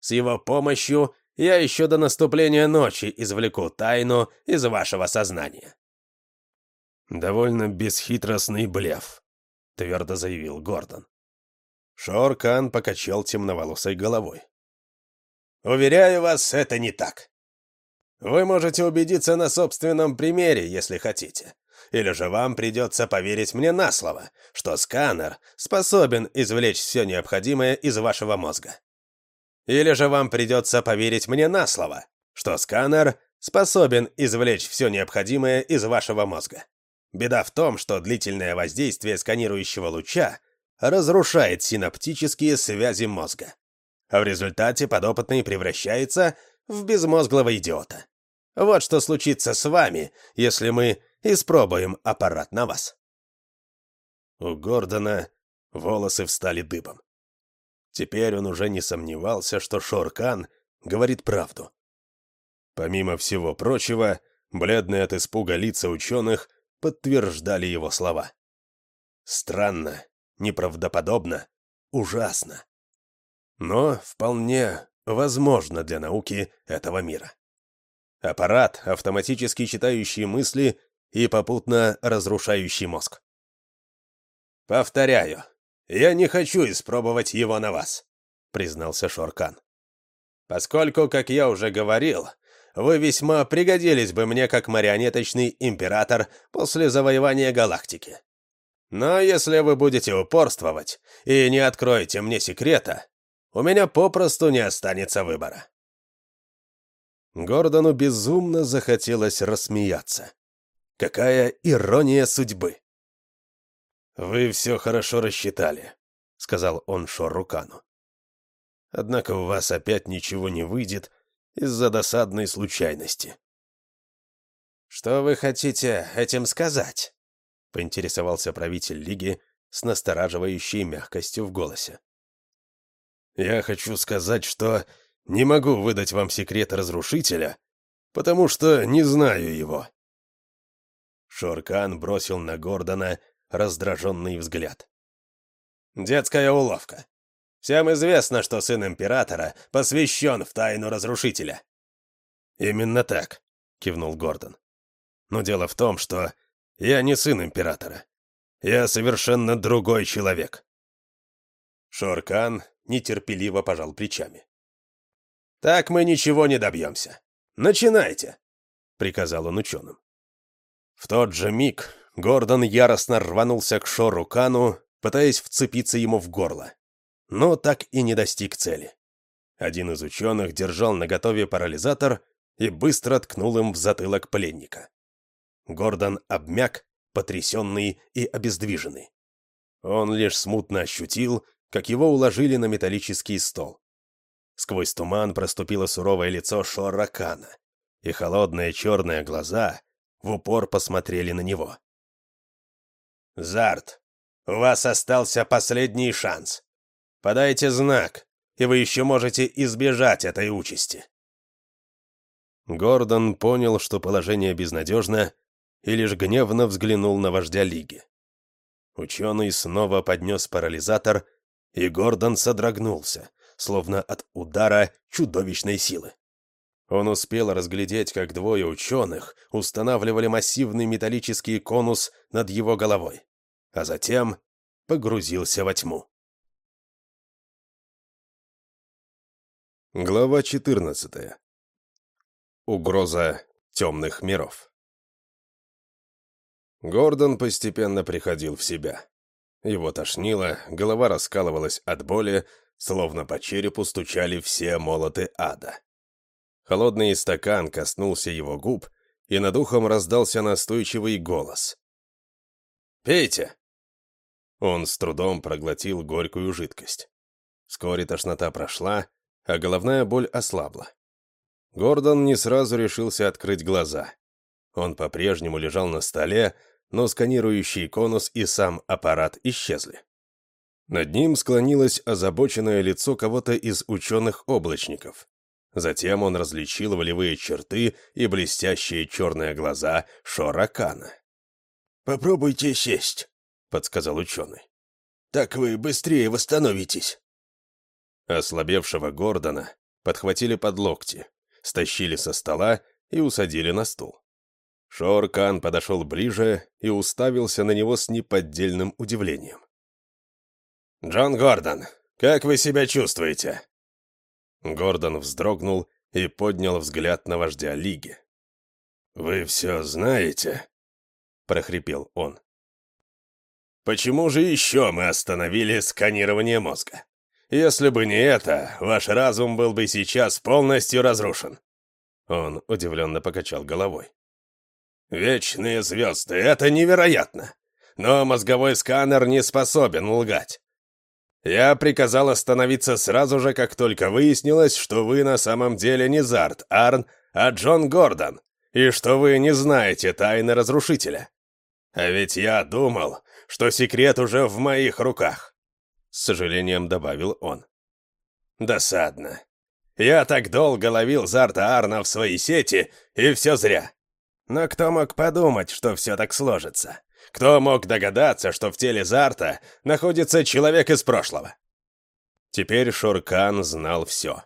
Speaker 3: С его помощью я еще до наступления ночи извлеку тайну из вашего сознания.
Speaker 1: «Довольно бесхитростный блеф», — твердо заявил Гордон. Шоркан покачал темноволосой головой.
Speaker 3: Уверяю вас, это не так. Вы можете убедиться на собственном примере, если хотите. Или же вам придется поверить мне на слово, что сканер способен извлечь все необходимое из вашего мозга. Или же вам придется поверить мне на слово, что сканер способен извлечь все необходимое из вашего мозга. Беда в том, что длительное воздействие сканирующего луча разрушает синаптические связи мозга а в результате подопытный превращается в безмозглого идиота. Вот что случится с вами, если мы испробуем аппарат на вас.
Speaker 1: У Гордона волосы встали дыбом. Теперь он уже не сомневался, что Шоркан говорит правду. Помимо всего прочего, бледные от испуга лица ученых подтверждали его слова. Странно, неправдоподобно, ужасно но вполне возможно для науки этого мира. Аппарат, автоматически читающий мысли и попутно разрушающий мозг.
Speaker 3: «Повторяю, я не хочу испробовать его на вас», — признался Шоркан. «Поскольку, как я уже говорил, вы весьма пригодились бы мне как марионеточный император после завоевания галактики. Но если вы будете упорствовать и не откроете мне секрета, у меня попросту не останется выбора.
Speaker 1: Гордону безумно захотелось рассмеяться. Какая ирония судьбы! «Вы все хорошо рассчитали», — сказал он Шоррукану. «Однако у вас опять ничего не выйдет из-за досадной случайности».
Speaker 3: «Что вы хотите этим сказать?»
Speaker 1: — поинтересовался правитель Лиги с настораживающей мягкостью в голосе. Я хочу сказать, что не могу выдать вам секрет разрушителя, потому что не знаю его». Шоркан бросил на Гордона раздраженный взгляд.
Speaker 3: «Детская уловка. Всем известно, что сын императора посвящен в тайну разрушителя. «Именно так», — кивнул Гордон. «Но дело в том, что я не сын императора. Я совершенно другой человек».
Speaker 1: Шоркан нетерпеливо пожал плечами. «Так мы ничего не добьемся. Начинайте!» — приказал он ученым. В тот же миг Гордон яростно рванулся к Шору Кану, пытаясь вцепиться ему в горло, но так и не достиг цели. Один из ученых держал наготове парализатор и быстро ткнул им в затылок пленника. Гордон обмяк, потрясенный и обездвиженный. Он лишь смутно ощутил, как его уложили на металлический стол. Сквозь туман проступило суровое лицо Шоракана, и холодные черные глаза в упор посмотрели на него. «Зарт, у вас остался последний шанс. Подайте знак, и вы еще можете избежать этой участи». Гордон понял, что положение безнадежно, и лишь гневно взглянул на вождя Лиги. Ученый снова поднес парализатор, и Гордон содрогнулся, словно от удара чудовищной силы. Он успел разглядеть, как двое ученых устанавливали массивный металлический конус над его головой, а затем погрузился во тьму. Глава 14. Угроза темных миров. Гордон постепенно приходил в себя. Его тошнило, голова раскалывалась от боли, словно по черепу стучали все молоты ада. Холодный стакан коснулся его губ, и над ухом раздался настойчивый голос. «Пейте!» Он с трудом проглотил горькую жидкость. Вскоре тошнота прошла, а головная боль ослабла. Гордон не сразу решился открыть глаза. Он по-прежнему лежал на столе, но сканирующий конус и сам аппарат исчезли. Над ним склонилось озабоченное лицо кого-то из ученых-облачников. Затем он различил волевые черты и блестящие черные глаза Шоракана.
Speaker 3: «Попробуйте сесть», — подсказал ученый. «Так вы быстрее восстановитесь».
Speaker 1: Ослабевшего Гордона подхватили под локти, стащили со стола и усадили на стул. Шоркан подошел ближе и уставился на него с неподдельным удивлением. «Джон Гордон, как вы себя чувствуете?» Гордон вздрогнул и поднял взгляд на вождя Лиги.
Speaker 3: «Вы все знаете?» — прохрипел он.
Speaker 1: «Почему же еще мы остановили сканирование мозга? Если бы не это, ваш разум был бы сейчас полностью разрушен». Он удивленно покачал головой. «Вечные звезды — это невероятно! Но мозговой сканер не способен лгать. Я приказал остановиться сразу же, как только выяснилось, что вы на самом деле не Зарт Арн, а Джон Гордон, и что вы не знаете тайны Разрушителя. А ведь я думал, что секрет уже в моих руках. С сожалением добавил он. Досадно. Я так долго ловил Зарта Арна в свои сети, и все зря. Но кто мог подумать, что все так сложится? Кто мог догадаться, что в теле Зарта находится человек из прошлого? Теперь Шоркан знал все.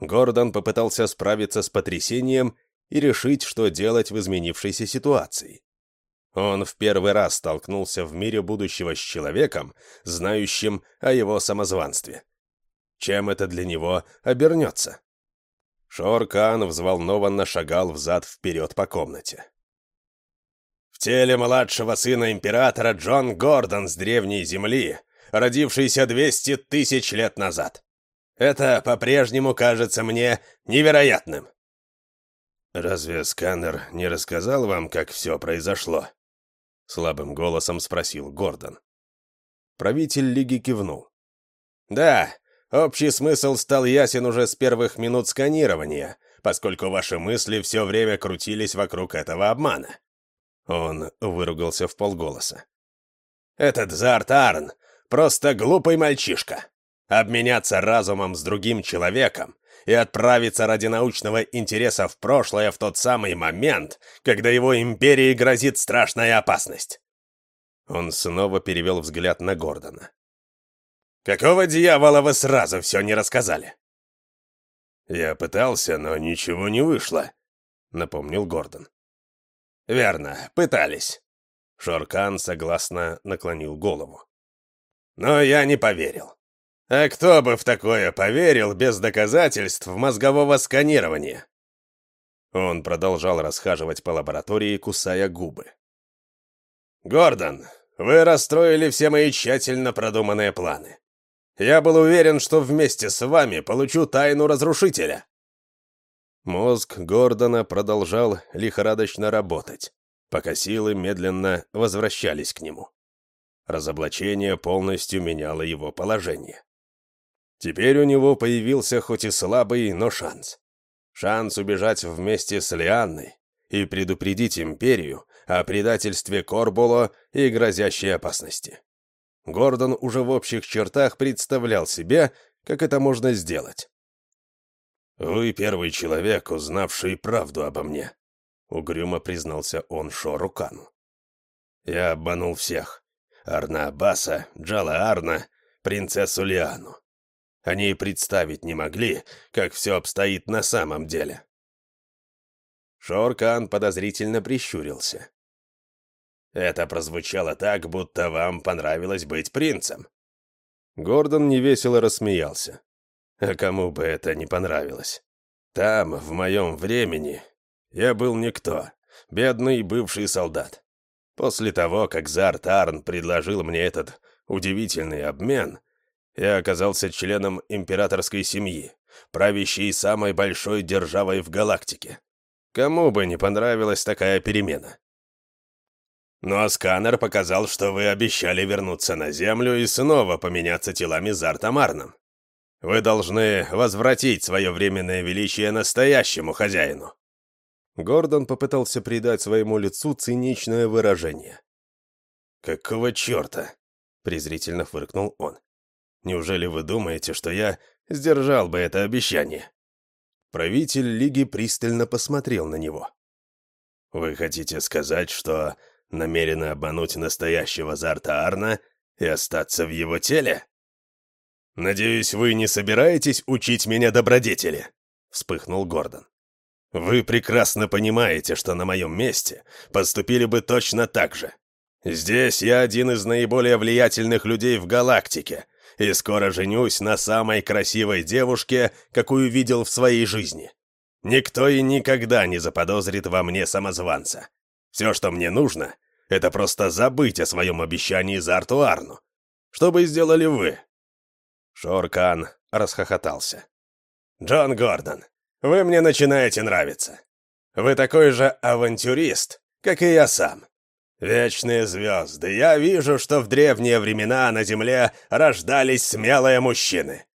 Speaker 1: Гордон попытался справиться с потрясением и решить, что делать в изменившейся ситуации. Он в первый раз столкнулся в мире будущего с человеком, знающим о его самозванстве. Чем это для него обернется? Шоркан взволнованно шагал взад-вперед по комнате теле младшего сына императора Джон Гордон с древней земли, родившийся 200 тысяч лет назад. Это по-прежнему кажется мне невероятным. «Разве сканер не рассказал вам, как все произошло?» Слабым голосом спросил Гордон. Правитель Лиги кивнул. «Да, общий смысл стал ясен уже с первых минут сканирования, поскольку ваши мысли все время крутились вокруг этого обмана. Он выругался в полголоса. «Этот Зарт Арн просто глупый мальчишка. Обменяться разумом с другим человеком и отправиться ради научного интереса в прошлое в тот самый момент, когда его империи грозит страшная опасность». Он снова перевел взгляд на Гордона. «Какого дьявола вы сразу все не рассказали?»
Speaker 3: «Я пытался, но ничего не вышло», — напомнил Гордон. «Верно, пытались». Шоркан согласно наклонил голову. «Но я не поверил. А кто бы в такое поверил без доказательств мозгового сканирования?» Он продолжал расхаживать по лаборатории, кусая губы. «Гордон, вы расстроили все мои тщательно продуманные планы. Я был уверен, что вместе с вами получу тайну разрушителя». Мозг Гордона продолжал лихорадочно работать, пока силы медленно возвращались к нему. Разоблачение полностью меняло его положение. Теперь у него появился хоть и слабый, но шанс. Шанс убежать вместе с Лианной и предупредить Империю о предательстве Корбуло и грозящей опасности. Гордон уже в общих чертах представлял себе, как это можно сделать. «Вы первый человек, узнавший правду обо мне», — угрюмо признался он Шорукану. «Я обманул всех. Арна Аббаса, Джала Арна, принцессу Лиану. Они и представить не могли, как все обстоит на самом деле». Шоркан подозрительно прищурился. Это прозвучало так, будто вам понравилось быть принцем». Гордон невесело рассмеялся. «А кому бы это не понравилось? Там, в моем времени, я был никто, бедный бывший солдат. После того, как Зарт Арн предложил мне этот удивительный обмен, я оказался членом императорской семьи, правящей самой большой державой в галактике. Кому бы не понравилась такая перемена? Но сканер показал, что вы обещали вернуться на Землю и снова поменяться телами с Артамарном. Вы должны возвратить свое временное величие настоящему хозяину». Гордон попытался придать своему лицу циничное выражение. «Какого черта?» — презрительно фыркнул он. «Неужели вы думаете, что я сдержал бы это обещание?» Правитель Лиги пристально посмотрел на него. «Вы хотите сказать, что намерены обмануть настоящего Зарта Арна и остаться в его теле? «Надеюсь, вы не собираетесь учить меня добродетели?» — вспыхнул Гордон. «Вы прекрасно понимаете, что на моем месте поступили бы точно так же. Здесь я один из наиболее влиятельных людей в галактике, и скоро женюсь на самой красивой девушке, какую видел в своей жизни. Никто и никогда не заподозрит во мне самозванца. Все, что мне нужно, это просто забыть о своем обещании за Артуарну. Что бы сделали вы?» Шоркан расхохотался. «Джон Гордон, вы мне начинаете нравиться. Вы такой же авантюрист, как и я сам. Вечные звезды, я вижу, что в древние времена на Земле рождались смелые мужчины».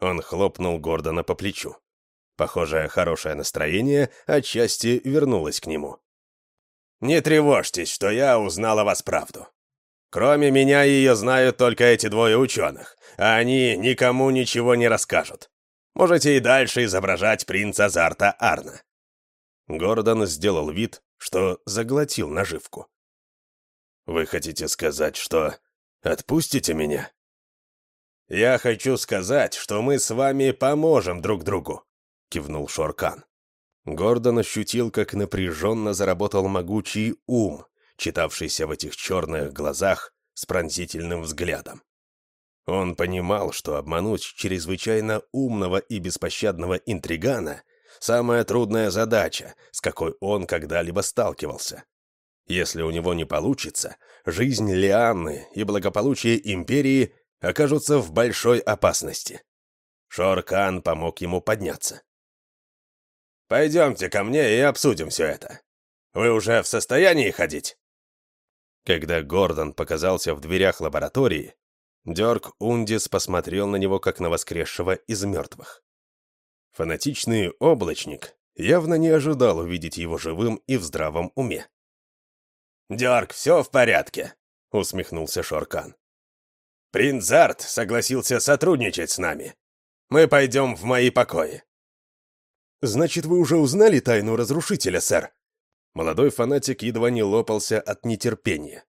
Speaker 3: Он хлопнул Гордона по плечу. Похоже, хорошее настроение отчасти вернулось к нему. Не тревожьтесь, что я узнал о вас правду. Кроме меня ее знают только эти двое ученых, а они никому ничего не расскажут. Можете и дальше изображать принца Зарта Арна». Гордон сделал вид, что заглотил наживку. «Вы хотите сказать, что отпустите меня?» «Я хочу сказать, что мы с вами поможем друг другу», — кивнул Шоркан. Гордон ощутил, как напряженно заработал могучий ум, читавшийся в этих черных глазах с пронзительным взглядом. Он понимал, что обмануть чрезвычайно умного и беспощадного интригана — самая трудная задача, с какой он когда-либо сталкивался. Если у него не получится, жизнь Лианны и благополучие Империи окажутся в большой опасности. Шоркан помог ему подняться. Пойдемте ко мне и обсудим все это. Вы уже в состоянии ходить?» Когда Гордон показался в дверях лаборатории, Дерг Ундис посмотрел на него, как на воскресшего из мертвых. Фанатичный облачник явно не ожидал увидеть его живым и в здравом уме. «Дерг, все в порядке», — усмехнулся Шоркан. «Принц Зарт согласился сотрудничать с нами. Мы пойдем в мои покои.
Speaker 2: «Значит, вы уже узнали тайну разрушителя, сэр?» Молодой фанатик едва не лопался от нетерпения.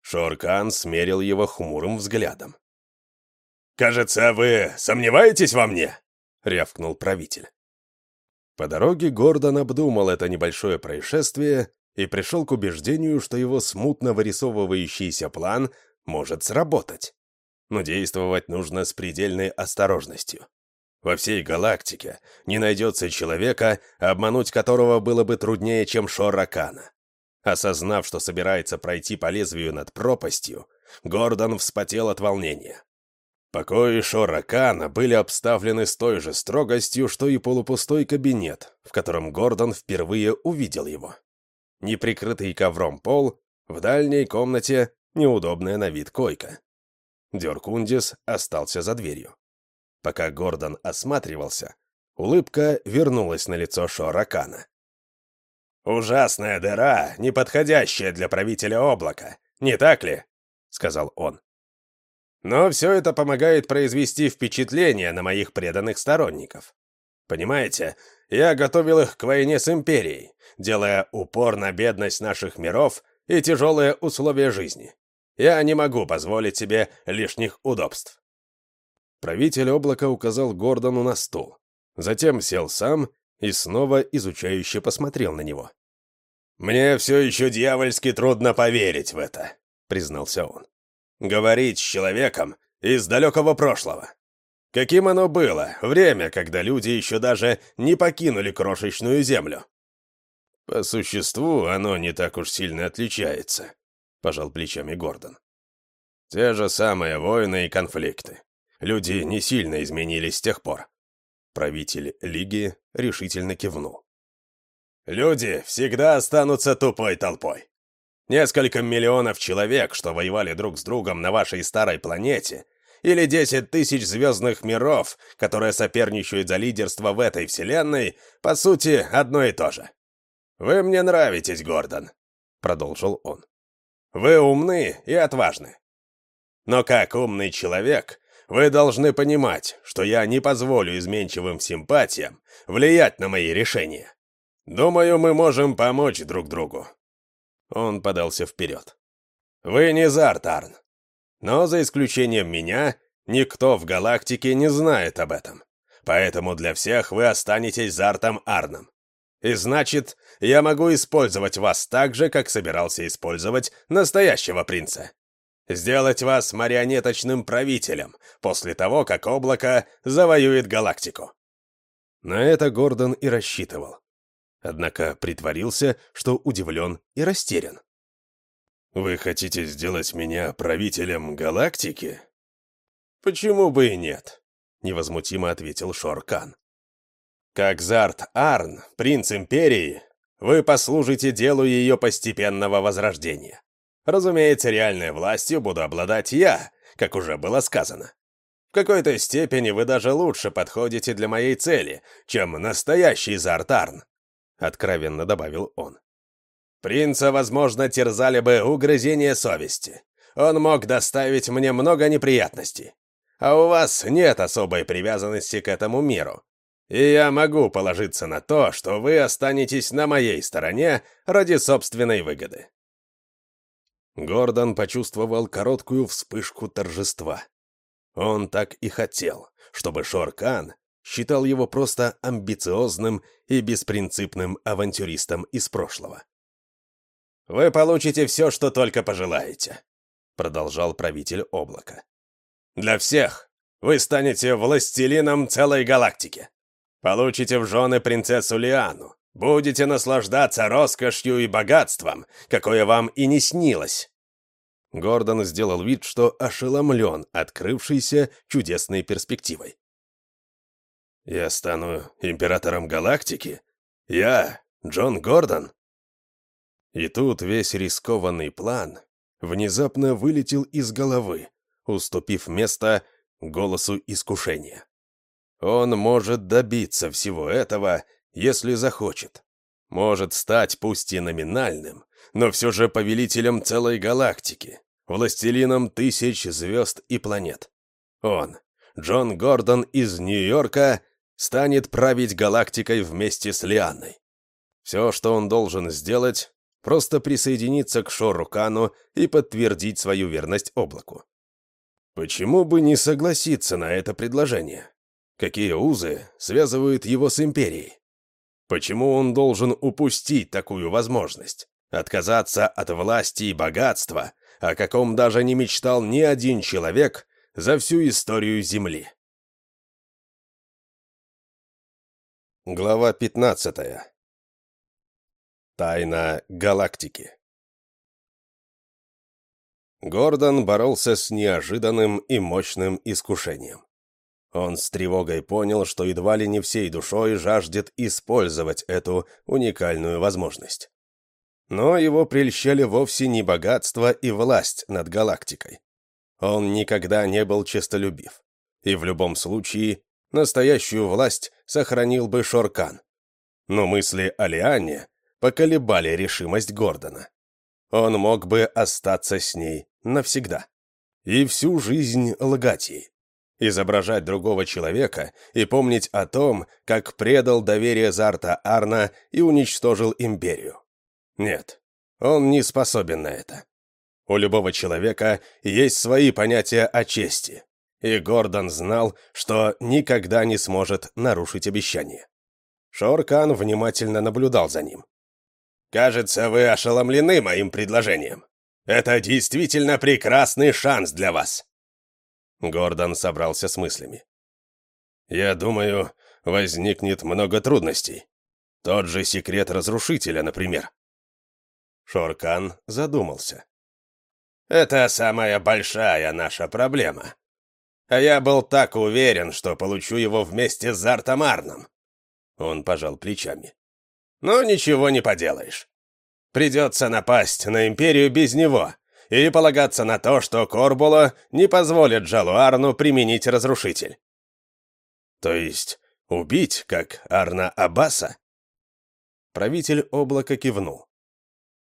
Speaker 3: Шоркан смерил его хмурым взглядом. «Кажется, вы сомневаетесь во мне?
Speaker 1: рявкнул правитель. По дороге Гордон обдумал это небольшое происшествие и пришел к убеждению, что его смутно вырисовывающийся план может сработать. Но действовать нужно с предельной осторожностью. Во всей галактике не найдется человека, обмануть которого было бы труднее, чем Шоракана. Осознав, что собирается пройти по лезвию над пропастью, Гордон вспотел от волнения. Покои Шоракана были обставлены с той же строгостью, что и полупустой кабинет, в котором Гордон впервые увидел его. Неприкрытый ковром пол, в дальней комнате неудобная на вид койка. Дёркундис остался за дверью. Пока Гордон осматривался, улыбка вернулась на лицо Шоракана. «Ужасная дыра, неподходящая для правителя облака, не так ли?» — сказал он. «Но все это помогает произвести впечатление на моих преданных сторонников. Понимаете, я готовил их к войне с Империей, делая упор на бедность наших миров и тяжелые условия жизни. Я не могу позволить себе лишних удобств. Правитель облака указал Гордону на стул. Затем сел сам и снова изучающе посмотрел на него. «Мне все еще дьявольски трудно поверить в это», — признался он. «Говорить с человеком из далекого прошлого. Каким оно было, время, когда люди еще даже не покинули крошечную землю?» «По существу оно не так уж сильно отличается», — пожал плечами Гордон. «Те же самые войны и конфликты. Люди не сильно изменились с тех пор». Правитель Лиги решительно кивнул. «Люди всегда останутся тупой толпой. Несколько миллионов человек, что воевали друг с другом на вашей старой планете, или десять тысяч звездных миров, которые соперничают за лидерство в этой вселенной, по сути, одно и то же. Вы мне нравитесь, Гордон», — продолжил он. Вы умны и отважны. Но как умный человек, вы должны понимать, что я не позволю изменчивым симпатиям влиять на мои решения. Думаю, мы можем помочь друг другу». Он подался вперед. «Вы не Зартарн. Но за исключением меня, никто в галактике не знает об этом. Поэтому для всех вы останетесь Зартом Арном. И значит, я могу использовать вас так же, как собирался использовать настоящего принца. Сделать вас марионеточным правителем после того, как облако завоюет галактику. На это Гордон и рассчитывал. Однако притворился, что удивлен и растерян. «Вы хотите сделать меня правителем галактики?» «Почему бы и нет?» — невозмутимо ответил Шоркан. Как Зарт Арн, принц Империи, вы послужите делу ее постепенного возрождения. Разумеется, реальной властью буду обладать я, как уже было сказано. В какой-то степени вы даже лучше подходите для моей цели, чем настоящий Зарт Арн, откровенно добавил он. Принца, возможно, терзали бы угрызения совести. Он мог доставить мне много неприятностей. А у вас нет особой привязанности к этому миру, и я могу положиться на то, что вы останетесь на моей стороне ради собственной выгоды». Гордон почувствовал короткую вспышку торжества. Он так и хотел, чтобы Шоркан считал его просто амбициозным и беспринципным авантюристом из прошлого. «Вы получите все, что только пожелаете», — продолжал правитель облака. «Для всех вы станете властелином целой галактики. Получите в жены принцессу Лиану. Будете наслаждаться роскошью и богатством, какое вам и не снилось». Гордон сделал вид, что ошеломлен открывшейся чудесной перспективой. «Я стану императором галактики? Я, Джон Гордон?» И тут весь рискованный план внезапно вылетел из головы, уступив место голосу искушения. Он может добиться всего этого, если захочет. Может стать пусть и номинальным, но все же повелителем целой галактики, властелином тысяч звезд и планет. Он, Джон Гордон из Нью-Йорка, станет править галактикой вместе с Лианной. Все, что он должен сделать, просто присоединиться к Шорукану и подтвердить свою верность облаку. Почему бы не согласиться на это предложение? Какие узы связывают его с Империей? Почему он должен упустить такую возможность? Отказаться от власти и богатства, о каком даже не мечтал ни один человек за всю историю Земли. Глава 15. Тайна галактики. Гордон боролся с неожиданным и мощным искушением. Он с тревогой понял, что едва ли не всей душой жаждет использовать эту уникальную возможность. Но его прельщали вовсе не богатство и власть над галактикой. Он никогда не был честолюбив. И в любом случае, настоящую власть сохранил бы Шоркан. Но мысли о Лианне поколебали решимость Гордона. Он мог бы остаться с ней навсегда. И всю жизнь лгать ей. Изображать другого человека и помнить о том, как предал доверие Зарта Арна и уничтожил империю. Нет, он не способен на это. У любого человека есть свои понятия о чести, и Гордон знал, что никогда не сможет нарушить обещание. Шоркан внимательно наблюдал за ним. «Кажется, вы ошеломлены моим предложением. Это действительно прекрасный шанс для вас». Гордон собрался с мыслями. «Я думаю, возникнет много трудностей. Тот же секрет разрушителя, например. Шоркан задумался. «Это самая большая наша проблема. А я был так уверен, что получу его вместе с Зартамарном». Он пожал плечами. «Ну, ничего не поделаешь. Придется напасть на Империю без него и полагаться на то, что Корбула не позволит Джалуарну применить разрушитель». «То есть убить, как Арна Аббаса?» Правитель облака кивнул.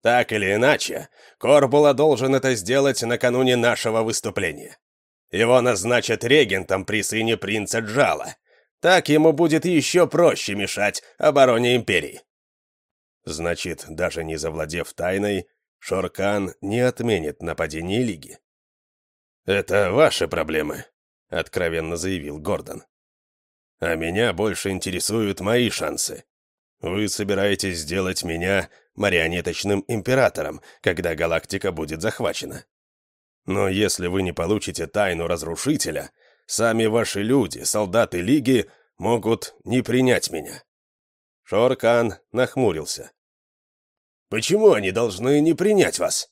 Speaker 1: Так или иначе, Корбула должен это сделать накануне нашего выступления. Его назначат регентом при сыне принца Джала. Так ему будет еще проще мешать обороне Империи. Значит, даже не завладев тайной, Шоркан не отменит нападение Лиги. «Это ваши проблемы», — откровенно заявил Гордон. «А меня больше интересуют мои шансы. Вы собираетесь сделать меня марионеточным императором, когда галактика будет захвачена. Но если вы не получите тайну разрушителя, сами ваши люди, солдаты Лиги, могут не принять меня». Шоркан нахмурился. «Почему они должны не принять вас?»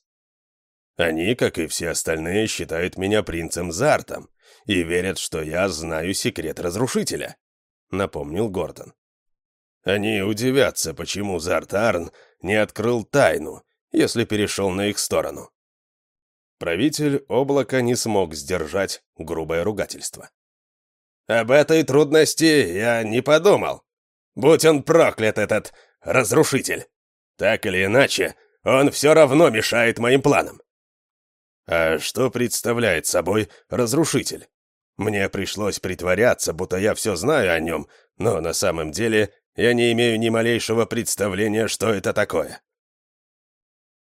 Speaker 1: «Они, как и все остальные, считают меня принцем Зартом и верят, что я знаю секрет разрушителя», — напомнил Гордон. «Они удивятся, почему Зартарн не открыл тайну, если перешел на их сторону. Правитель облака не смог сдержать грубое ругательство. «Об этой трудности я не подумал. Будь он проклят, этот разрушитель. Так или иначе, он все равно мешает моим планам». «А что представляет собой разрушитель? Мне пришлось притворяться, будто я все знаю о нем, но на самом деле я не имею ни малейшего представления, что это такое».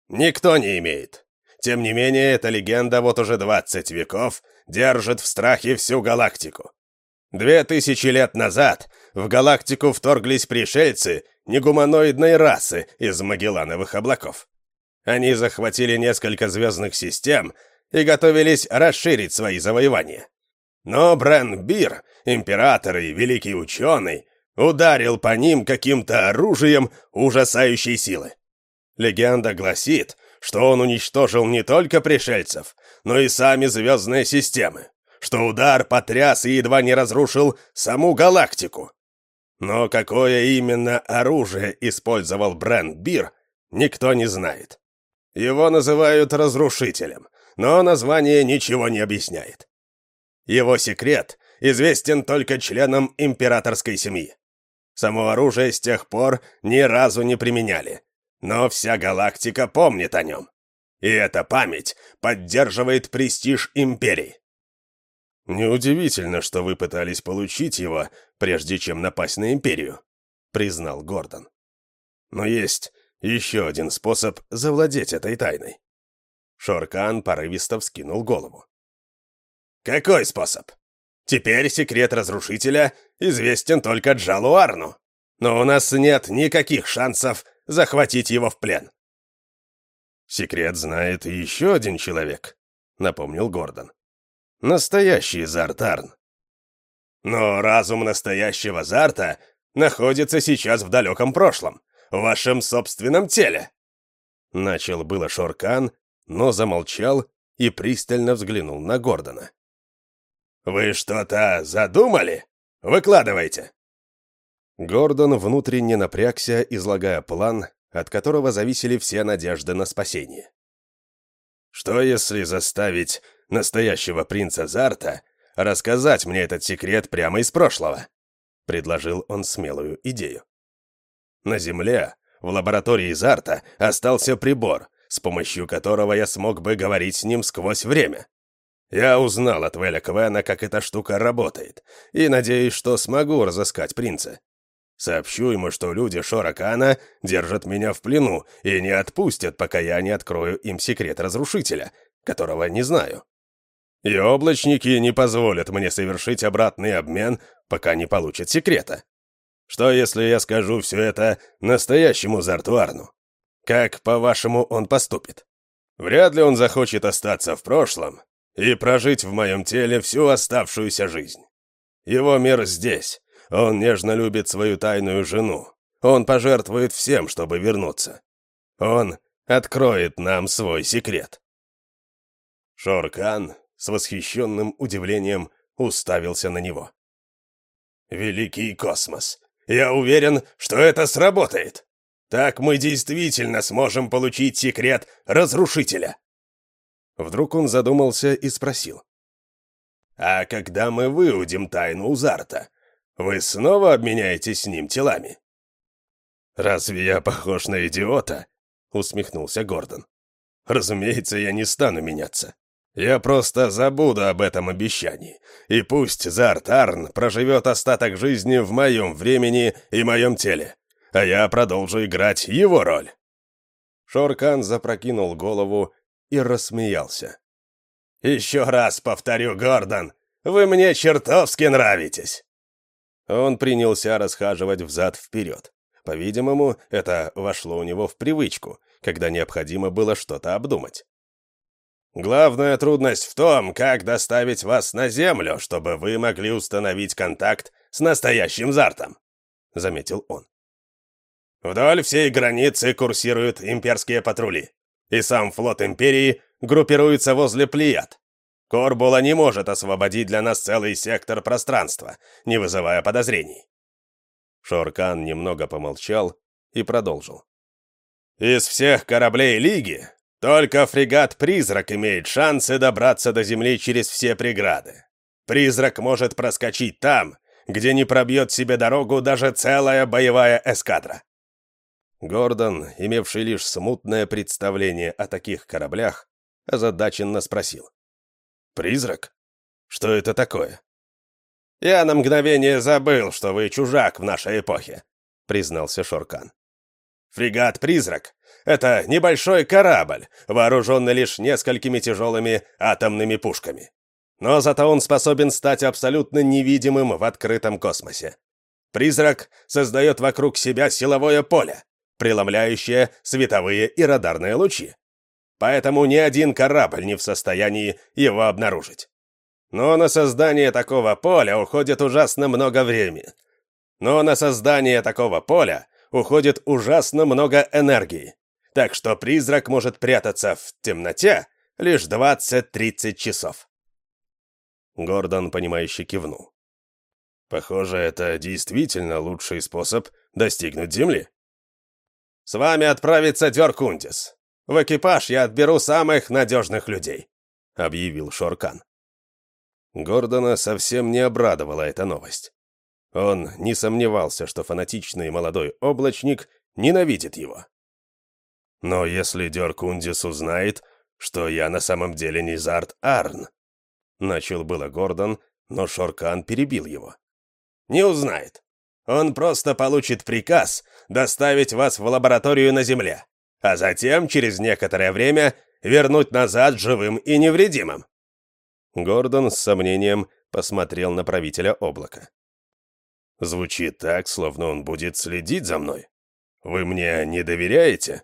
Speaker 1: «Никто не имеет. Тем не менее, эта легенда вот уже двадцать веков держит в страхе всю галактику. Две тысячи лет назад в галактику вторглись пришельцы негуманоидной расы из Магеллановых облаков. Они захватили несколько звездных систем и готовились расширить свои завоевания. Но Брен Бир, император и великий ученый, ударил по ним каким-то оружием ужасающей силы. Легенда гласит, что он уничтожил не только пришельцев, но и сами звездные системы, что удар потряс и едва не разрушил саму галактику. Но какое именно оружие использовал Брент Бир, никто не знает. Его называют разрушителем, но название ничего не объясняет. Его секрет известен только членам императорской семьи. Само оружие с тех пор ни разу не применяли. Но вся галактика помнит о нем. И эта память поддерживает престиж Империи. «Неудивительно, что вы пытались получить его, прежде чем напасть на Империю», — признал Гордон. «Но есть еще один способ завладеть этой тайной». Шоркан порывисто вскинул голову. «Какой способ?
Speaker 3: Теперь секрет разрушителя известен только Джалу Арну. Но у нас нет никаких шансов захватить его в плен.
Speaker 1: Секрет знает еще один человек, напомнил Гордон. Настоящий Зартарн.
Speaker 3: Но разум настоящего Зарта находится сейчас в далеком прошлом, в вашем собственном теле.
Speaker 1: Начал было Шоркан, но замолчал и пристально взглянул на Гордона.
Speaker 3: «Вы что-то задумали? Выкладывайте!»
Speaker 1: Гордон внутренне напрягся, излагая план, от которого зависели все надежды на спасение. «Что если заставить настоящего принца Зарта рассказать мне этот секрет прямо из прошлого?» — предложил он смелую идею. «На Земле, в лаборатории Зарта, остался прибор, с помощью которого я смог бы говорить с ним сквозь время. Я узнал от Веля Квена, как эта штука работает, и надеюсь, что смогу разыскать принца. Сообщу ему, что люди Шоракана держат меня в плену и не отпустят, пока я не открою им секрет разрушителя, которого не знаю. И облачники не позволят мне совершить обратный обмен, пока не получат секрета. Что, если я скажу все это настоящему Зартуарну? Как, по-вашему, он поступит? Вряд ли он захочет остаться в прошлом и прожить в моем теле всю оставшуюся жизнь. Его мир здесь, он нежно любит свою тайную жену. Он пожертвует всем, чтобы вернуться. Он откроет нам свой секрет. Шоркан с восхищенным удивлением уставился на него. «Великий космос! Я уверен, что это сработает! Так мы действительно сможем получить секрет Разрушителя!» Вдруг он задумался и спросил. «А когда мы выудим тайну Узарта, вы снова обменяетесь с ним телами?» «Разве я похож на идиота?» — усмехнулся Гордон. «Разумеется, я не стану меняться. Я просто забуду об этом обещании, и пусть Зарт Арн проживет остаток жизни в моем времени и моем теле, а я продолжу играть его роль». Шоркан запрокинул голову и рассмеялся. «Еще раз повторю, Гордон, вы мне чертовски нравитесь!» Он принялся расхаживать взад-вперед. По-видимому, это вошло у него в привычку, когда необходимо было что-то обдумать. «Главная трудность в том, как доставить вас на Землю, чтобы вы могли установить контакт с настоящим Зартом», — заметил он. «Вдоль всей границы курсируют имперские патрули, и сам флот Империи группируется возле Плеяд. Корбула не может освободить для нас целый сектор пространства, не вызывая подозрений. Шоркан немного помолчал и продолжил. Из всех кораблей Лиги только фрегат-призрак имеет шансы добраться до Земли через все преграды. Призрак может проскочить там, где не пробьет себе дорогу даже целая боевая эскадра. Гордон, имевший лишь смутное представление о таких кораблях, озадаченно спросил. Призрак? Что это такое? Я на мгновение забыл, что вы чужак в нашей эпохе, признался Шоркан. Фрегат-призрак — это небольшой корабль, вооруженный лишь несколькими тяжелыми атомными пушками. Но зато он способен стать абсолютно невидимым в открытом космосе. Призрак создает вокруг себя силовое поле, преломляющее световые и радарные лучи поэтому ни один корабль не в состоянии его обнаружить. Но на создание такого поля уходит ужасно много времени. Но на создание такого поля уходит ужасно много энергии. Так что призрак может прятаться в темноте лишь 20-30 часов. Гордон, понимающе кивнул. Похоже, это действительно лучший способ достигнуть Земли. С вами отправится Дёркундис. В экипаж я отберу самых надежных людей», — объявил Шоркан. Гордона совсем не обрадовала эта новость. Он не сомневался, что фанатичный молодой облачник ненавидит его. «Но если Дёркундис узнает, что я на самом деле не Зарт Арн...» Начал было Гордон, но Шоркан перебил его. «Не узнает. Он просто получит приказ доставить вас в лабораторию на Земле а затем, через некоторое время, вернуть назад живым и невредимым. Гордон с сомнением посмотрел на правителя облака. «Звучит так, словно он будет следить за мной. Вы мне не доверяете?»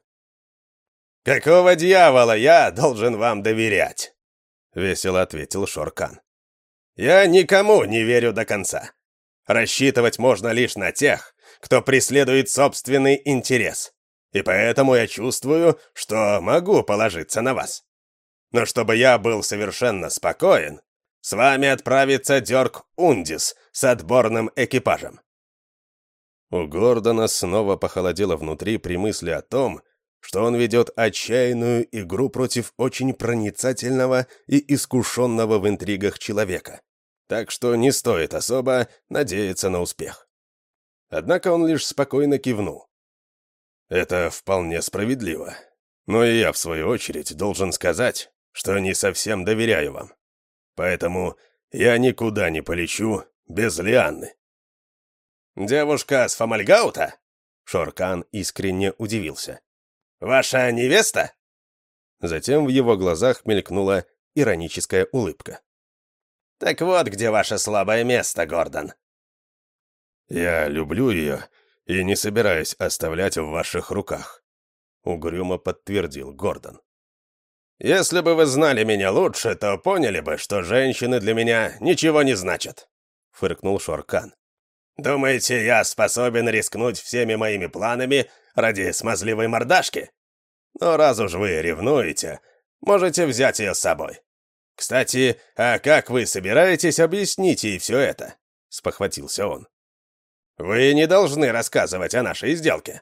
Speaker 3: «Какого дьявола я должен вам доверять?» — весело ответил Шоркан. «Я никому не верю до конца. Рассчитывать можно лишь на тех, кто преследует собственный интерес. И поэтому я чувствую, что могу положиться на вас. Но чтобы я был совершенно спокоен, с вами отправится Дёрк Ундис с отборным экипажем».
Speaker 1: У Гордона снова похолодело внутри при мысли о том, что он ведет отчаянную игру против очень проницательного и искушенного в интригах человека. Так что не стоит особо надеяться на успех. Однако он лишь спокойно кивнул. «Это вполне справедливо. Но и я, в свою очередь, должен сказать, что не совсем доверяю вам. Поэтому я никуда не полечу без Лианны».
Speaker 3: «Девушка с Фомальгаута?»
Speaker 1: Шоркан искренне удивился.
Speaker 3: «Ваша невеста?»
Speaker 1: Затем в его глазах мелькнула ироническая улыбка.
Speaker 3: «Так вот, где ваше слабое место, Гордон».
Speaker 1: «Я люблю ее и не собираюсь оставлять в ваших руках», — угрюмо подтвердил Гордон.
Speaker 3: «Если бы вы знали меня лучше, то поняли бы, что женщины для меня ничего не значат», — фыркнул Шоркан. «Думаете, я способен рискнуть всеми моими планами ради смазливой мордашки? Но раз уж вы ревнуете, можете взять ее с собой. Кстати, а как вы собираетесь объяснить ей все это?» — спохватился он. «Вы не должны рассказывать о нашей сделке».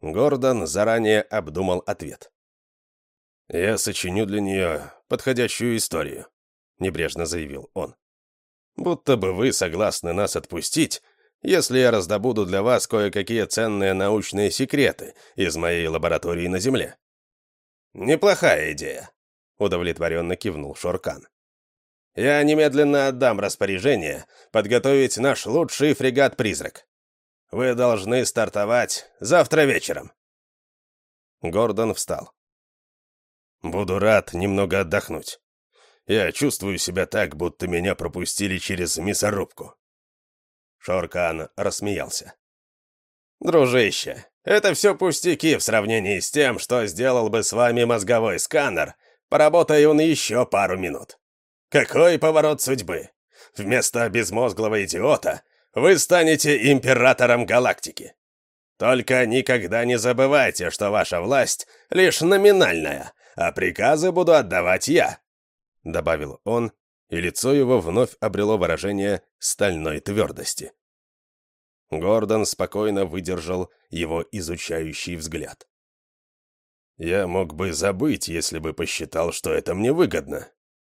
Speaker 1: Гордон заранее обдумал ответ. «Я сочиню для нее подходящую историю», — небрежно заявил он. «Будто бы вы согласны нас отпустить, если я раздобуду для вас кое-какие ценные научные секреты из моей лаборатории на Земле».
Speaker 3: «Неплохая идея», — удовлетворенно кивнул Шоркан. Я немедленно отдам распоряжение подготовить наш лучший фрегат-призрак. Вы должны стартовать завтра вечером».
Speaker 1: Гордон встал. «Буду рад немного отдохнуть. Я чувствую себя так, будто меня пропустили через мясорубку».
Speaker 3: Шоркан рассмеялся. «Дружище, это все пустяки в сравнении с тем, что сделал бы с вами мозговой сканер, поработая он еще пару минут. Какой поворот судьбы! Вместо безмозглого идиота вы станете императором галактики. Только никогда не забывайте, что ваша власть лишь номинальная, а приказы буду отдавать я», — добавил он, и лицо его вновь обрело выражение стальной твердости. Гордон спокойно выдержал его изучающий взгляд. «Я мог бы забыть, если бы посчитал, что это мне выгодно»,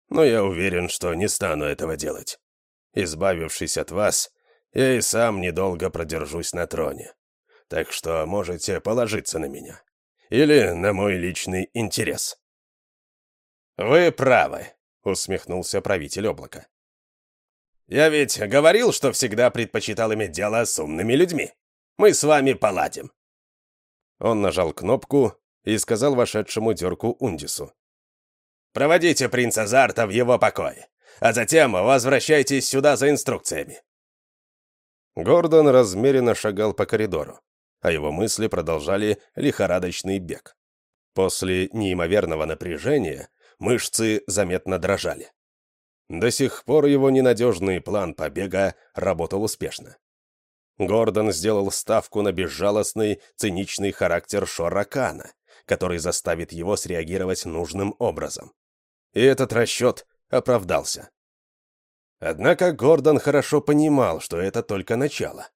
Speaker 3: но я уверен, что не стану этого делать. Избавившись от вас, я и сам недолго продержусь на троне. Так что можете положиться на меня. Или на мой личный интерес». «Вы правы», — усмехнулся правитель облака. «Я ведь говорил, что всегда предпочитал иметь дело с умными людьми. Мы с вами поладим».
Speaker 1: Он нажал кнопку и сказал вошедшему дерку Ундису.
Speaker 3: Проводите принца Зарта в его покой, а затем возвращайтесь сюда за инструкциями».
Speaker 1: Гордон размеренно шагал по коридору, а его мысли продолжали лихорадочный бег. После неимоверного напряжения мышцы заметно дрожали. До сих пор его ненадежный план побега работал успешно. Гордон сделал ставку на безжалостный, циничный характер Шоракана, который заставит его среагировать нужным образом и этот расчет оправдался. Однако Гордон хорошо понимал, что это только начало.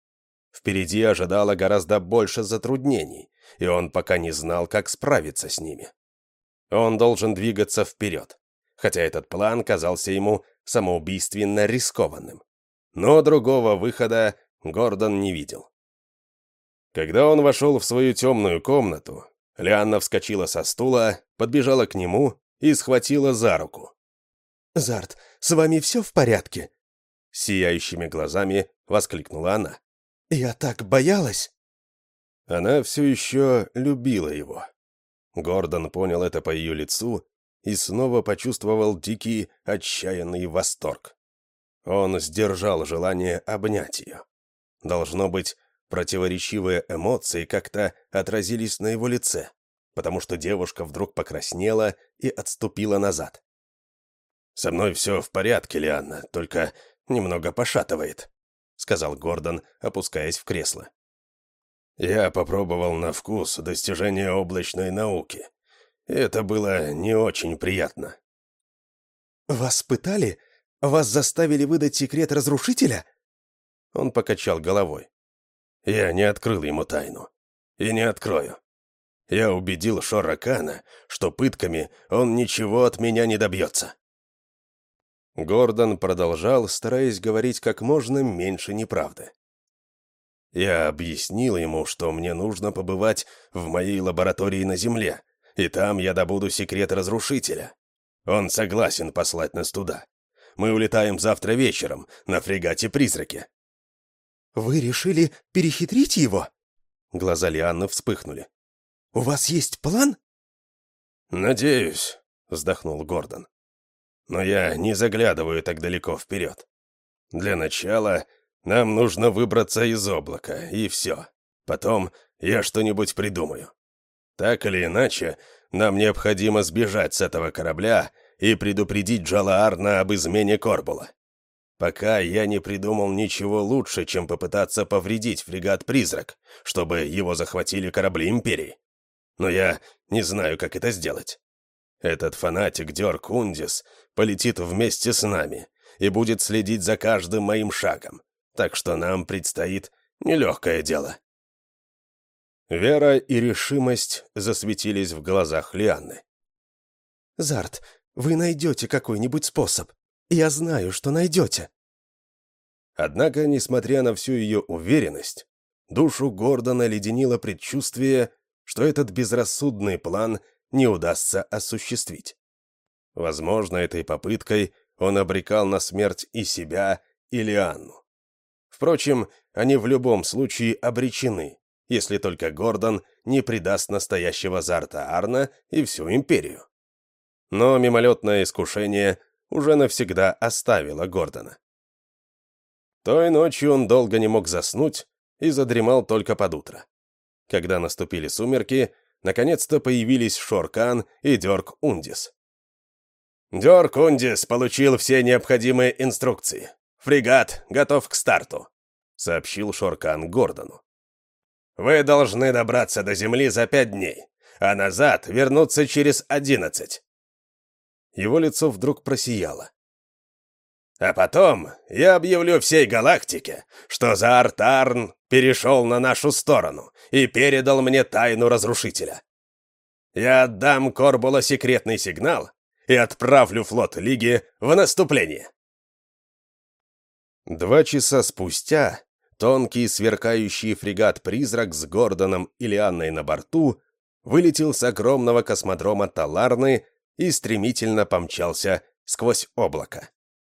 Speaker 1: Впереди ожидало гораздо больше затруднений, и он пока не знал, как справиться с ними. Он должен двигаться вперед, хотя этот план казался ему самоубийственно рискованным. Но другого выхода Гордон не видел. Когда он вошел в свою темную комнату, Лианна вскочила со стула, подбежала к нему и схватила за руку.
Speaker 2: «Зарт, с вами все в порядке?»
Speaker 1: Сияющими глазами воскликнула она.
Speaker 2: «Я так боялась!»
Speaker 1: Она все еще любила его. Гордон понял это по ее лицу и снова почувствовал дикий, отчаянный восторг. Он сдержал желание обнять ее. Должно быть, противоречивые эмоции как-то отразились на его лице, потому что девушка вдруг покраснела и отступила назад. «Со мной все в порядке, Лианна, только немного пошатывает», — сказал Гордон, опускаясь в кресло. «Я попробовал на вкус достижения облачной науки. Это было не очень приятно».
Speaker 2: «Вас пытали? Вас заставили выдать секрет разрушителя?»
Speaker 1: Он покачал головой. «Я не открыл ему тайну. И не открою. Я убедил Шоракана, что пытками он ничего от меня не добьется». Гордон продолжал, стараясь говорить как можно меньше неправды. Я объяснил ему, что мне нужно побывать в моей лаборатории на Земле, и там я добуду секрет разрушителя. Он согласен послать нас туда. Мы улетаем завтра вечером на фрегате-призраке.
Speaker 2: «Вы решили перехитрить его?»
Speaker 1: Глаза Лианны вспыхнули.
Speaker 2: «У вас есть план?»
Speaker 1: «Надеюсь», — вздохнул Гордон. «Но я не заглядываю так далеко вперед. Для начала нам нужно выбраться из облака, и все. Потом я что-нибудь придумаю. Так или иначе, нам необходимо сбежать с этого корабля и предупредить Джалаарна об измене Корбула. Пока я не придумал ничего лучше, чем попытаться повредить фрегат-призрак, чтобы его захватили корабли Империи. Но я не знаю, как это сделать. Этот фанатик Дёрк Ундис полетит вместе с нами и будет следить за каждым моим шагом, так что нам предстоит нелегкое дело. Вера и решимость засветились в глазах Лианны.
Speaker 2: «Зарт, вы найдете какой-нибудь способ. Я знаю, что найдете».
Speaker 1: Однако, несмотря на всю ее уверенность, душу Гордона леденило предчувствие, что этот безрассудный план не удастся осуществить. Возможно, этой попыткой он обрекал на смерть и себя, и Лианну. Впрочем, они в любом случае обречены, если только Гордон не предаст настоящего Зарта Арна и всю империю. Но мимолетное искушение уже навсегда оставило Гордона. Той ночью он долго не мог заснуть и задремал только под утро. Когда наступили сумерки, наконец-то появились Шоркан и Дёрк Ундис. «Дёрк Ундис получил все необходимые инструкции. Фрегат готов к старту», — сообщил Шоркан Гордону. Вы должны добраться до Земли за пять дней, а назад вернуться через одиннадцать». Его лицо вдруг просияло. «А потом я объявлю всей галактике, что Заартарн перешел на нашу сторону и передал мне тайну Разрушителя. Я отдам Корбула секретный сигнал и отправлю флот Лиги в наступление». Два часа спустя Тонкий сверкающий фрегат-призрак с Гордоном и Лианной на борту вылетел с огромного космодрома Таларны и стремительно помчался сквозь облако.